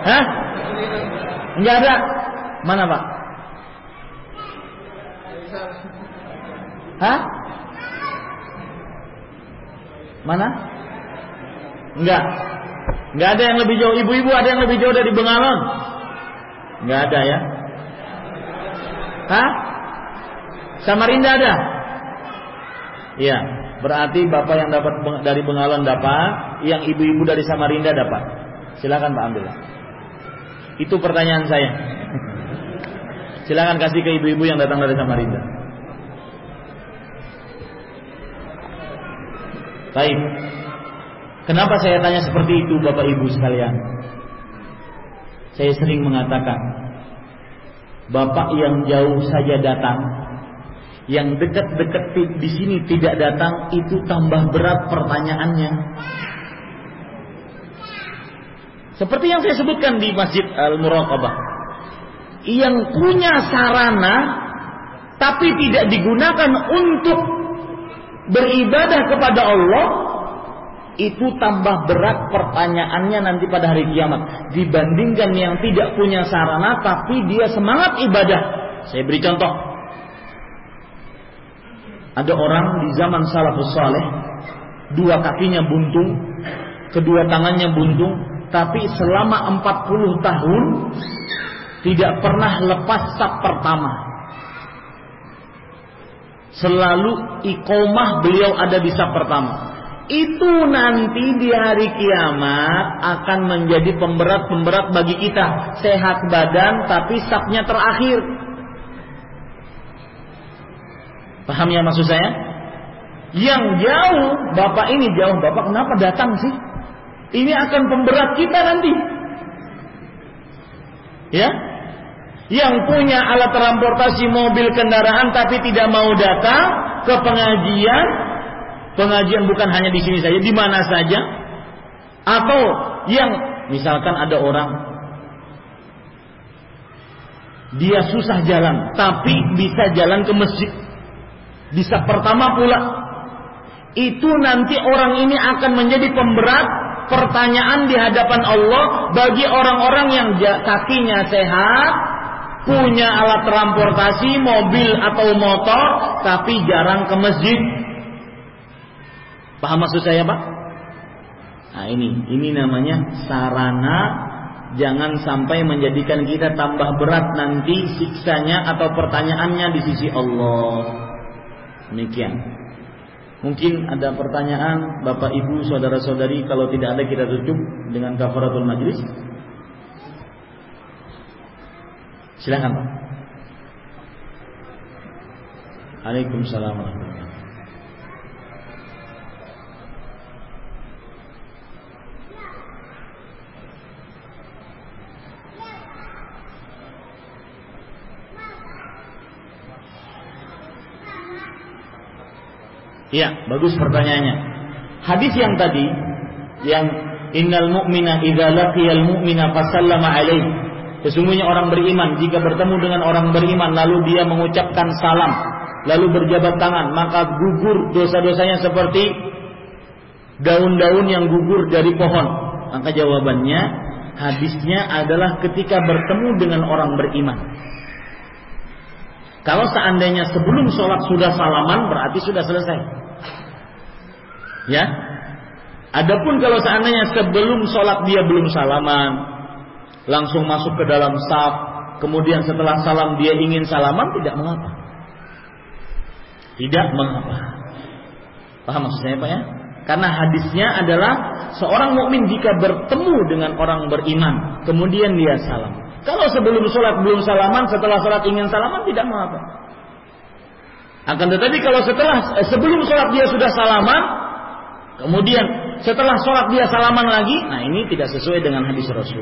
Hah? Enggak ada. Mana Pak? Hah? Mana? Enggak. Enggak ada yang lebih jauh. Ibu-ibu ada yang lebih jauh dari Bengalon? Enggak ada ya. Hah? Samarinda ada? Iya, berarti Bapak yang dapat dari Bengalan dapat, yang ibu-ibu dari Samarinda dapat. Silakan Pak ambil. Itu pertanyaan saya. [LAUGHS] Silakan kasih ke ibu-ibu yang datang dari Samarinda. Baik. Kenapa saya tanya seperti itu Bapak Ibu sekalian? Saya sering mengatakan Bapak yang jauh saja datang yang dekat-dekat di sini tidak datang itu tambah berat pertanyaannya. Seperti yang saya sebutkan di Masjid Al-Muraqabah. Yang punya sarana tapi tidak digunakan untuk beribadah kepada Allah itu tambah berat pertanyaannya nanti pada hari kiamat dibandingkan yang tidak punya sarana tapi dia semangat ibadah. Saya beri contoh. Ada orang di zaman salafus saleh dua kakinya buntung, kedua tangannya buntung, tapi selama 40 tahun tidak pernah lepas sab pertama. Selalu ikomah beliau ada di sab pertama. Itu nanti di hari kiamat akan menjadi pemberat-pemberat bagi kita. Sehat badan tapi sabnya terakhir. Paham ya maksud saya? Yang jauh, bapak ini jauh, bapak kenapa datang sih? Ini akan pemberat kita nanti. Ya, yang punya alat transportasi mobil kendaraan tapi tidak mau datang ke pengajian, pengajian bukan hanya di sini saja, di mana saja, atau yang misalkan ada orang dia susah jalan tapi bisa jalan ke masjid. Bisa pertama pula itu nanti orang ini akan menjadi pemberat pertanyaan di hadapan Allah bagi orang-orang yang kakinya sehat, punya alat transportasi, mobil atau motor, tapi jarang ke masjid. Paham maksud saya, Pak? Nah, ini ini namanya sarana jangan sampai menjadikan kita tambah berat nanti siksanya atau pertanyaannya di sisi Allah. Demikian. Mungkin ada pertanyaan Bapak Ibu saudara-saudari kalau tidak ada kita tutup dengan kafaratul majlis. Silakan Pak. Waalaikumsalam warahmatullahi Ya, bagus pertanyaannya. Hadis yang tadi yang innal mu'mina idza laqiyal mu'mina fasallama alaihi. Sesungguhnya orang beriman jika bertemu dengan orang beriman lalu dia mengucapkan salam, lalu berjabat tangan, maka gugur dosa-dosanya seperti daun-daun yang gugur dari pohon. Maka jawabannya hadisnya adalah ketika bertemu dengan orang beriman. Kalau seandainya sebelum sholat sudah salaman berarti sudah selesai. Ya. Adapun kalau seandainya sebelum sholat dia belum salaman, langsung masuk ke dalam saf, kemudian setelah salam dia ingin salaman tidak mengapa. Tidak mengapa. Paham maksud saya Pak ya? Karena hadisnya adalah seorang mukmin jika bertemu dengan orang beriman, kemudian dia salam. Kalau sebelum sholat belum salaman, setelah sholat ingin salaman tidak mengapa. Akan tetapi kalau setelah eh, sebelum sholat dia sudah salaman, Kemudian setelah sholat dia salaman lagi, nah ini tidak sesuai dengan hadis Rasul.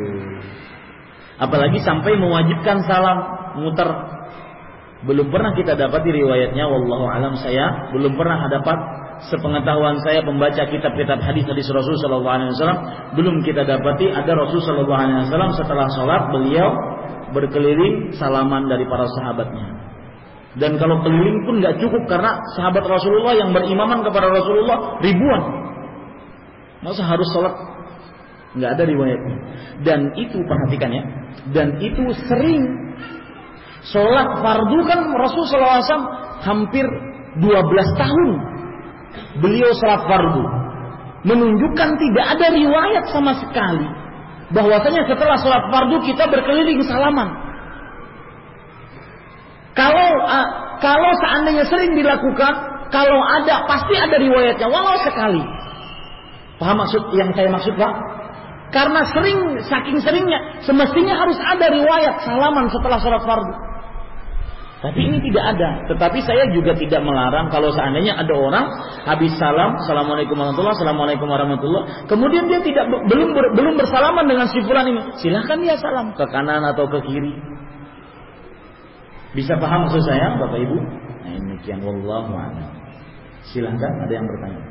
Apalagi sampai mewajibkan salam muter. Belum pernah kita dapat di riwayatnya, wallahu alam saya belum pernah dapat sepengetahuan saya membaca kitab-kitab hadis hadis Rasul Shallallahu Alaihi Wasallam belum kita dapati ada Rasul Shallallahu Alaihi Wasallam setelah sholat beliau berkeliling salaman dari para sahabatnya. Dan kalau keliling pun nggak cukup karena sahabat Rasulullah yang berimaman kepada Rasulullah ribuan. Masa harus sholat? Nggak ada riwayatnya. Dan itu perhatikan ya. Dan itu sering sholat fardu kan Rasulullah SAW hampir 12 tahun beliau sholat fardu. Menunjukkan tidak ada riwayat sama sekali bahwasanya setelah sholat fardu kita berkeliling salaman. Kalau kalau seandainya sering dilakukan, kalau ada pasti ada riwayatnya walau sekali. Paham maksud yang saya maksud Pak? Karena sering, saking seringnya, semestinya harus ada riwayat salaman setelah sholat fardu. Tapi ini tidak ada. Tetapi saya juga tidak melarang kalau seandainya ada orang habis salam, assalamualaikum warahmatullahi, assalamualaikum warahmatullahi, kemudian dia tidak belum belum bersalaman dengan si fulan ini, silahkan dia salam ke kanan atau ke kiri. Bisa paham maksud saya, Bapak Ibu? Nah, demikian wallahu a'lam. Silahkan ada yang bertanya.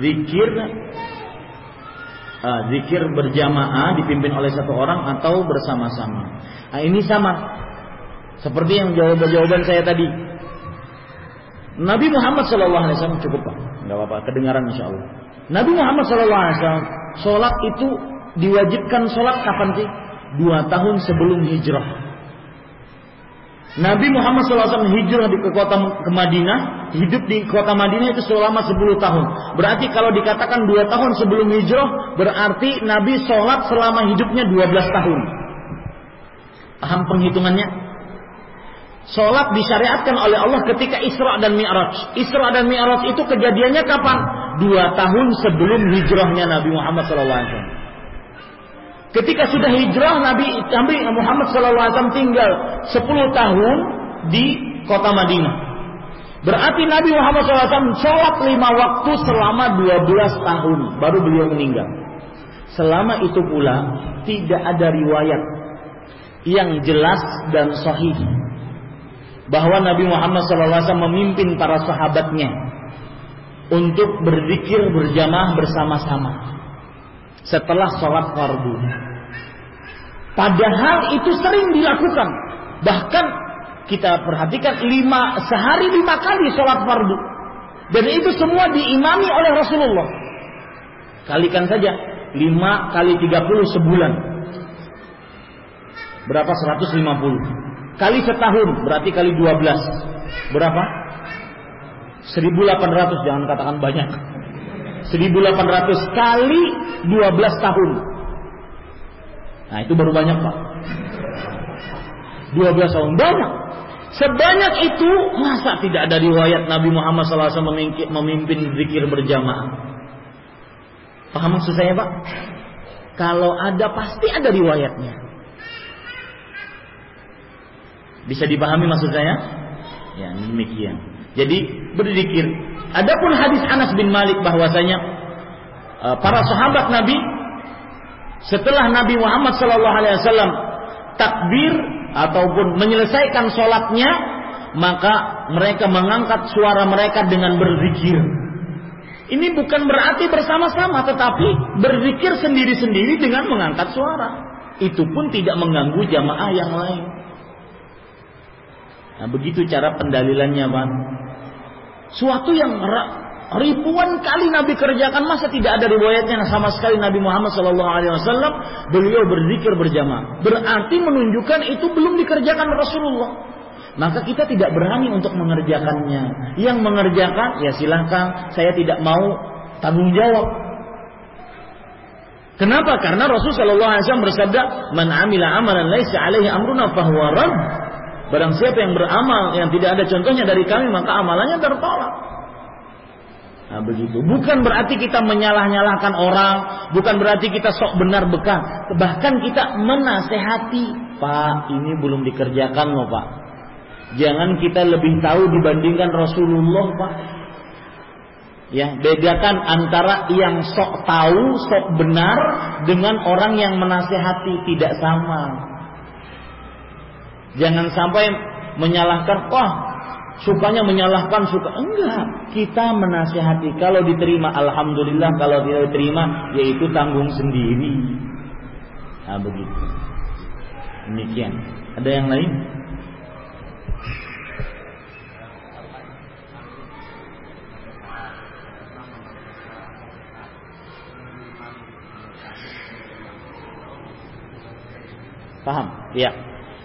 Zikir uh, zikir berjamaah dipimpin oleh satu orang atau bersama-sama. Nah, ini sama seperti yang jawaban-jawaban saya tadi. Nabi Muhammad SAW cukup pak, nggak apa-apa, kedengaran insya Allah. Nabi Muhammad SAW sholat itu diwajibkan sholat kapan sih? Dua tahun sebelum hijrah. Nabi Muhammad SAW hijrah di ke kota ke Madinah, hidup di kota Madinah itu selama 10 tahun. Berarti kalau dikatakan 2 tahun sebelum hijrah, berarti Nabi sholat selama hidupnya 12 tahun. Paham penghitungannya? Sholat disyariatkan oleh Allah ketika Isra dan Mi'raj. Isra dan Mi'raj itu kejadiannya kapan? Dua tahun sebelum hijrahnya Nabi Muhammad SAW. Ketika sudah hijrah Nabi Nabi Muhammad SAW tinggal 10 tahun di kota Madinah. Berarti Nabi Muhammad SAW sholat lima waktu selama 12 tahun baru beliau meninggal. Selama itu pula tidak ada riwayat yang jelas dan sahih bahwa Nabi Muhammad SAW memimpin para sahabatnya untuk berzikir berjamaah bersama-sama setelah sholat fardu. Padahal itu sering dilakukan. Bahkan kita perhatikan lima sehari lima kali sholat fardu. Dan itu semua diimami oleh Rasulullah. Kalikan saja lima kali tiga puluh sebulan. Berapa? Seratus lima puluh. Kali setahun berarti kali dua belas. Berapa? Seribu delapan ratus jangan katakan banyak. 1800 kali 12 tahun. Nah itu baru banyak pak. 12 tahun banyak. Sebanyak itu masa tidak ada riwayat Nabi Muhammad SAW memimpin zikir berjamaah. Paham maksud saya pak? Kalau ada pasti ada riwayatnya. Bisa dipahami maksud saya? Ya demikian. Jadi berzikir Adapun hadis Anas bin Malik bahwasanya e, para sahabat Nabi setelah Nabi Muhammad sallallahu alaihi wasallam takbir ataupun menyelesaikan sholatnya maka mereka mengangkat suara mereka dengan berzikir. Ini bukan berarti bersama-sama tetapi berzikir sendiri-sendiri dengan mengangkat suara. Itu pun tidak mengganggu jamaah yang lain. Nah, begitu cara pendalilannya, Pak. Suatu yang ribuan kali Nabi kerjakan masa tidak ada riwayatnya sama sekali Nabi Muhammad SAW beliau berzikir berjamaah. Berarti menunjukkan itu belum dikerjakan Rasulullah. Maka kita tidak berani untuk mengerjakannya. Yang mengerjakan ya silahkan. Saya tidak mau tanggung jawab. Kenapa? Karena Rasulullah SAW bersabda, "Man amila amalan laisa alaihi amruna fahuwa Barang siapa yang beramal yang tidak ada contohnya dari kami maka amalannya tertolak. Nah begitu. Bukan berarti kita menyalah-nyalahkan orang, bukan berarti kita sok benar bekan. Bahkan kita menasehati, Pak, ini belum dikerjakan loh Pak. Jangan kita lebih tahu dibandingkan Rasulullah Pak. Ya, bedakan antara yang sok tahu, sok benar dengan orang yang menasehati tidak sama. Jangan sampai menyalahkan, wah sukanya menyalahkan suka. Enggak, kita menasihati. Kalau diterima, alhamdulillah. Kalau tidak diterima, yaitu tanggung sendiri. Nah begitu. Demikian. Ada yang lain? Paham? Ya.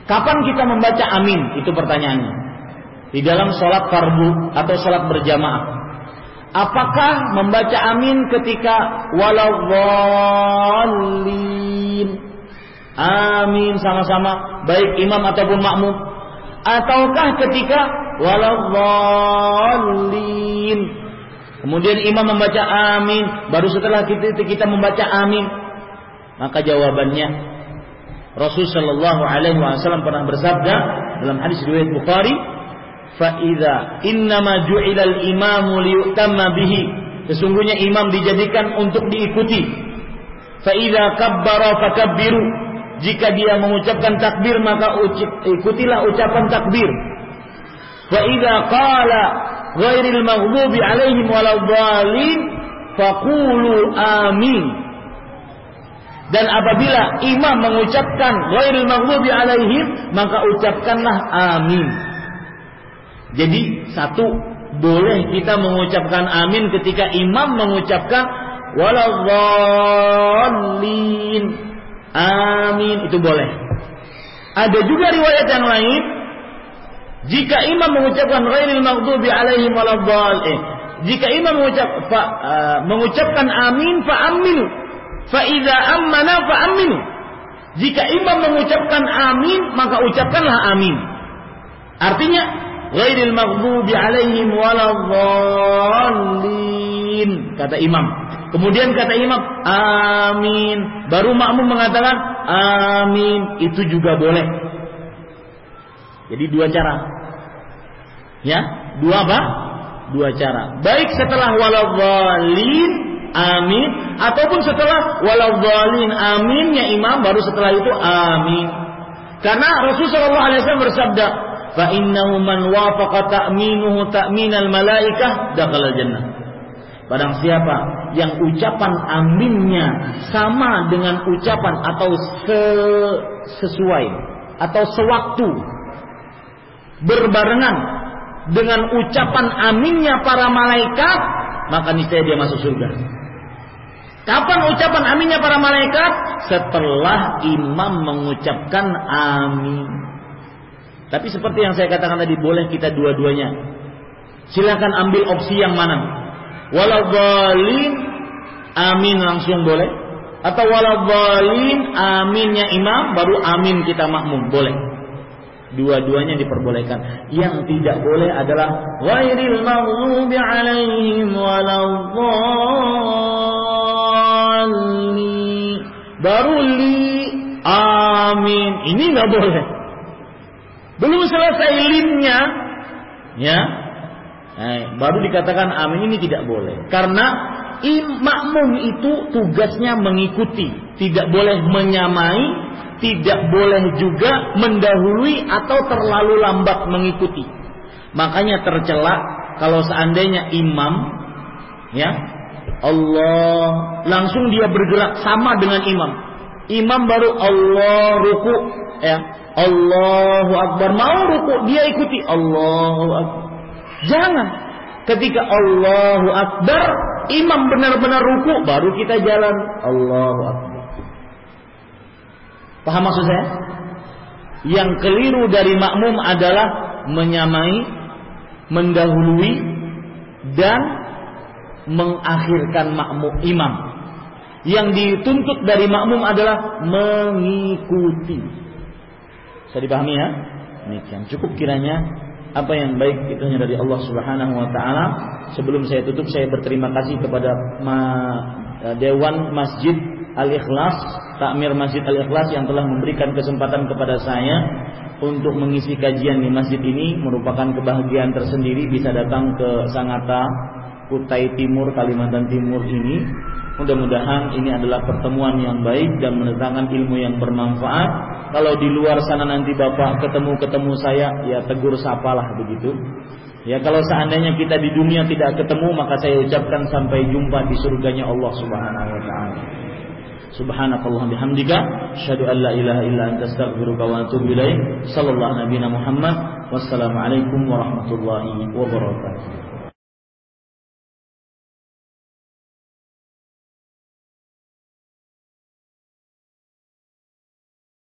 Kapan kita membaca amin? Itu pertanyaannya. Di dalam sholat fardu atau sholat berjamaah. Apakah membaca amin ketika walau Amin sama-sama baik imam ataupun makmum ataukah ketika walau Kemudian imam membaca amin, baru setelah kita kita membaca amin, maka jawabannya Rasul Shallallahu Alaihi Wasallam pernah bersabda dalam hadis riwayat Bukhari, "Faida innama ju'ilal imamu liyutamma bihi." Sesungguhnya imam dijadikan untuk diikuti. Faida kabbara fakabbiru. Jika dia mengucapkan takbir maka ikutilah ucapan takbir. Faida qala ghairil maghdubi alaihim waladdallin faqulu amin dan apabila imam mengucapkan ghairil maghdubi alaihim maka ucapkanlah amin. Jadi satu boleh kita mengucapkan amin ketika imam mengucapkan waladdallin amin itu boleh. Ada juga riwayat yang lain jika imam mengucapkan ghairil maghdubi alaihim waladdallin, jika imam mengucap, fa, uh, mengucapkan amin fa aminu. Fa idza ammana fa aminu. Jika imam mengucapkan amin, maka ucapkanlah amin. Artinya ghairil maghdubi alaihim waladdallin kata imam. Kemudian kata imam amin. Baru makmum mengatakan amin. Itu juga boleh. Jadi dua cara. Ya, dua apa? Dua cara. Baik setelah waladhalin amin ataupun setelah waladhalin aminnya imam baru setelah itu amin. Karena Rasulullah SAW bersabda, "Fa innahu man wafaqa ta'minuhu ta'minal malaikah dakhala jannah." Barang siapa yang ucapan aminnya sama dengan ucapan atau sesuai atau sewaktu berbarengan dengan ucapan aminnya para malaikat, maka niscaya dia masuk surga. Kapan ucapan aminnya para malaikat? Setelah imam mengucapkan amin. Tapi seperti yang saya katakan tadi, boleh kita dua-duanya. Silahkan ambil opsi yang mana. Walau amin langsung boleh. Atau walau aminnya imam, baru amin kita makmum. Boleh. Dua-duanya diperbolehkan. Yang tidak boleh adalah ghairil maghdubi alaihim waladdallin. Baru li amin. Ini nggak boleh. Belum selesai limnya, ya. Eh, baru dikatakan amin ini tidak boleh. Karena makmum itu tugasnya mengikuti, tidak boleh menyamai tidak boleh juga mendahului atau terlalu lambat mengikuti. Makanya tercela kalau seandainya imam ya Allah langsung dia bergerak sama dengan imam. Imam baru Allah ruku ya. Allahu Akbar mau ruku dia ikuti Allahu Akbar. Jangan ketika Allahu Akbar imam benar-benar ruku baru kita jalan Allahu Akbar. Paham maksud saya? Yang keliru dari makmum adalah menyamai, mendahului dan mengakhirkan makmum imam. Yang dituntut dari makmum adalah mengikuti. Bisa dipahami ya? Demikian. Cukup kiranya apa yang baik itu hanya dari Allah Subhanahu wa taala. Sebelum saya tutup saya berterima kasih kepada Dewan Masjid Al-Ikhlas, Takmir Masjid Al-Ikhlas yang telah memberikan kesempatan kepada saya untuk mengisi kajian di masjid ini merupakan kebahagiaan tersendiri bisa datang ke Sangatta, Kutai Timur, Kalimantan Timur ini. Mudah-mudahan ini adalah pertemuan yang baik dan mendatangkan ilmu yang bermanfaat. Kalau di luar sana nanti Bapak ketemu-ketemu saya, ya tegur sapalah begitu. Ya kalau seandainya kita di dunia tidak ketemu maka saya ucapkan sampai jumpa di surganya Allah Subhanahu wa taala. Subhanakallah bihamdika asyhadu an la ilaha illa anta astaghfiruka wa atubu ilaik. Sallallahu nabiyana Muhammad. Wassalamualaikum warahmatullahi wabarakatuh.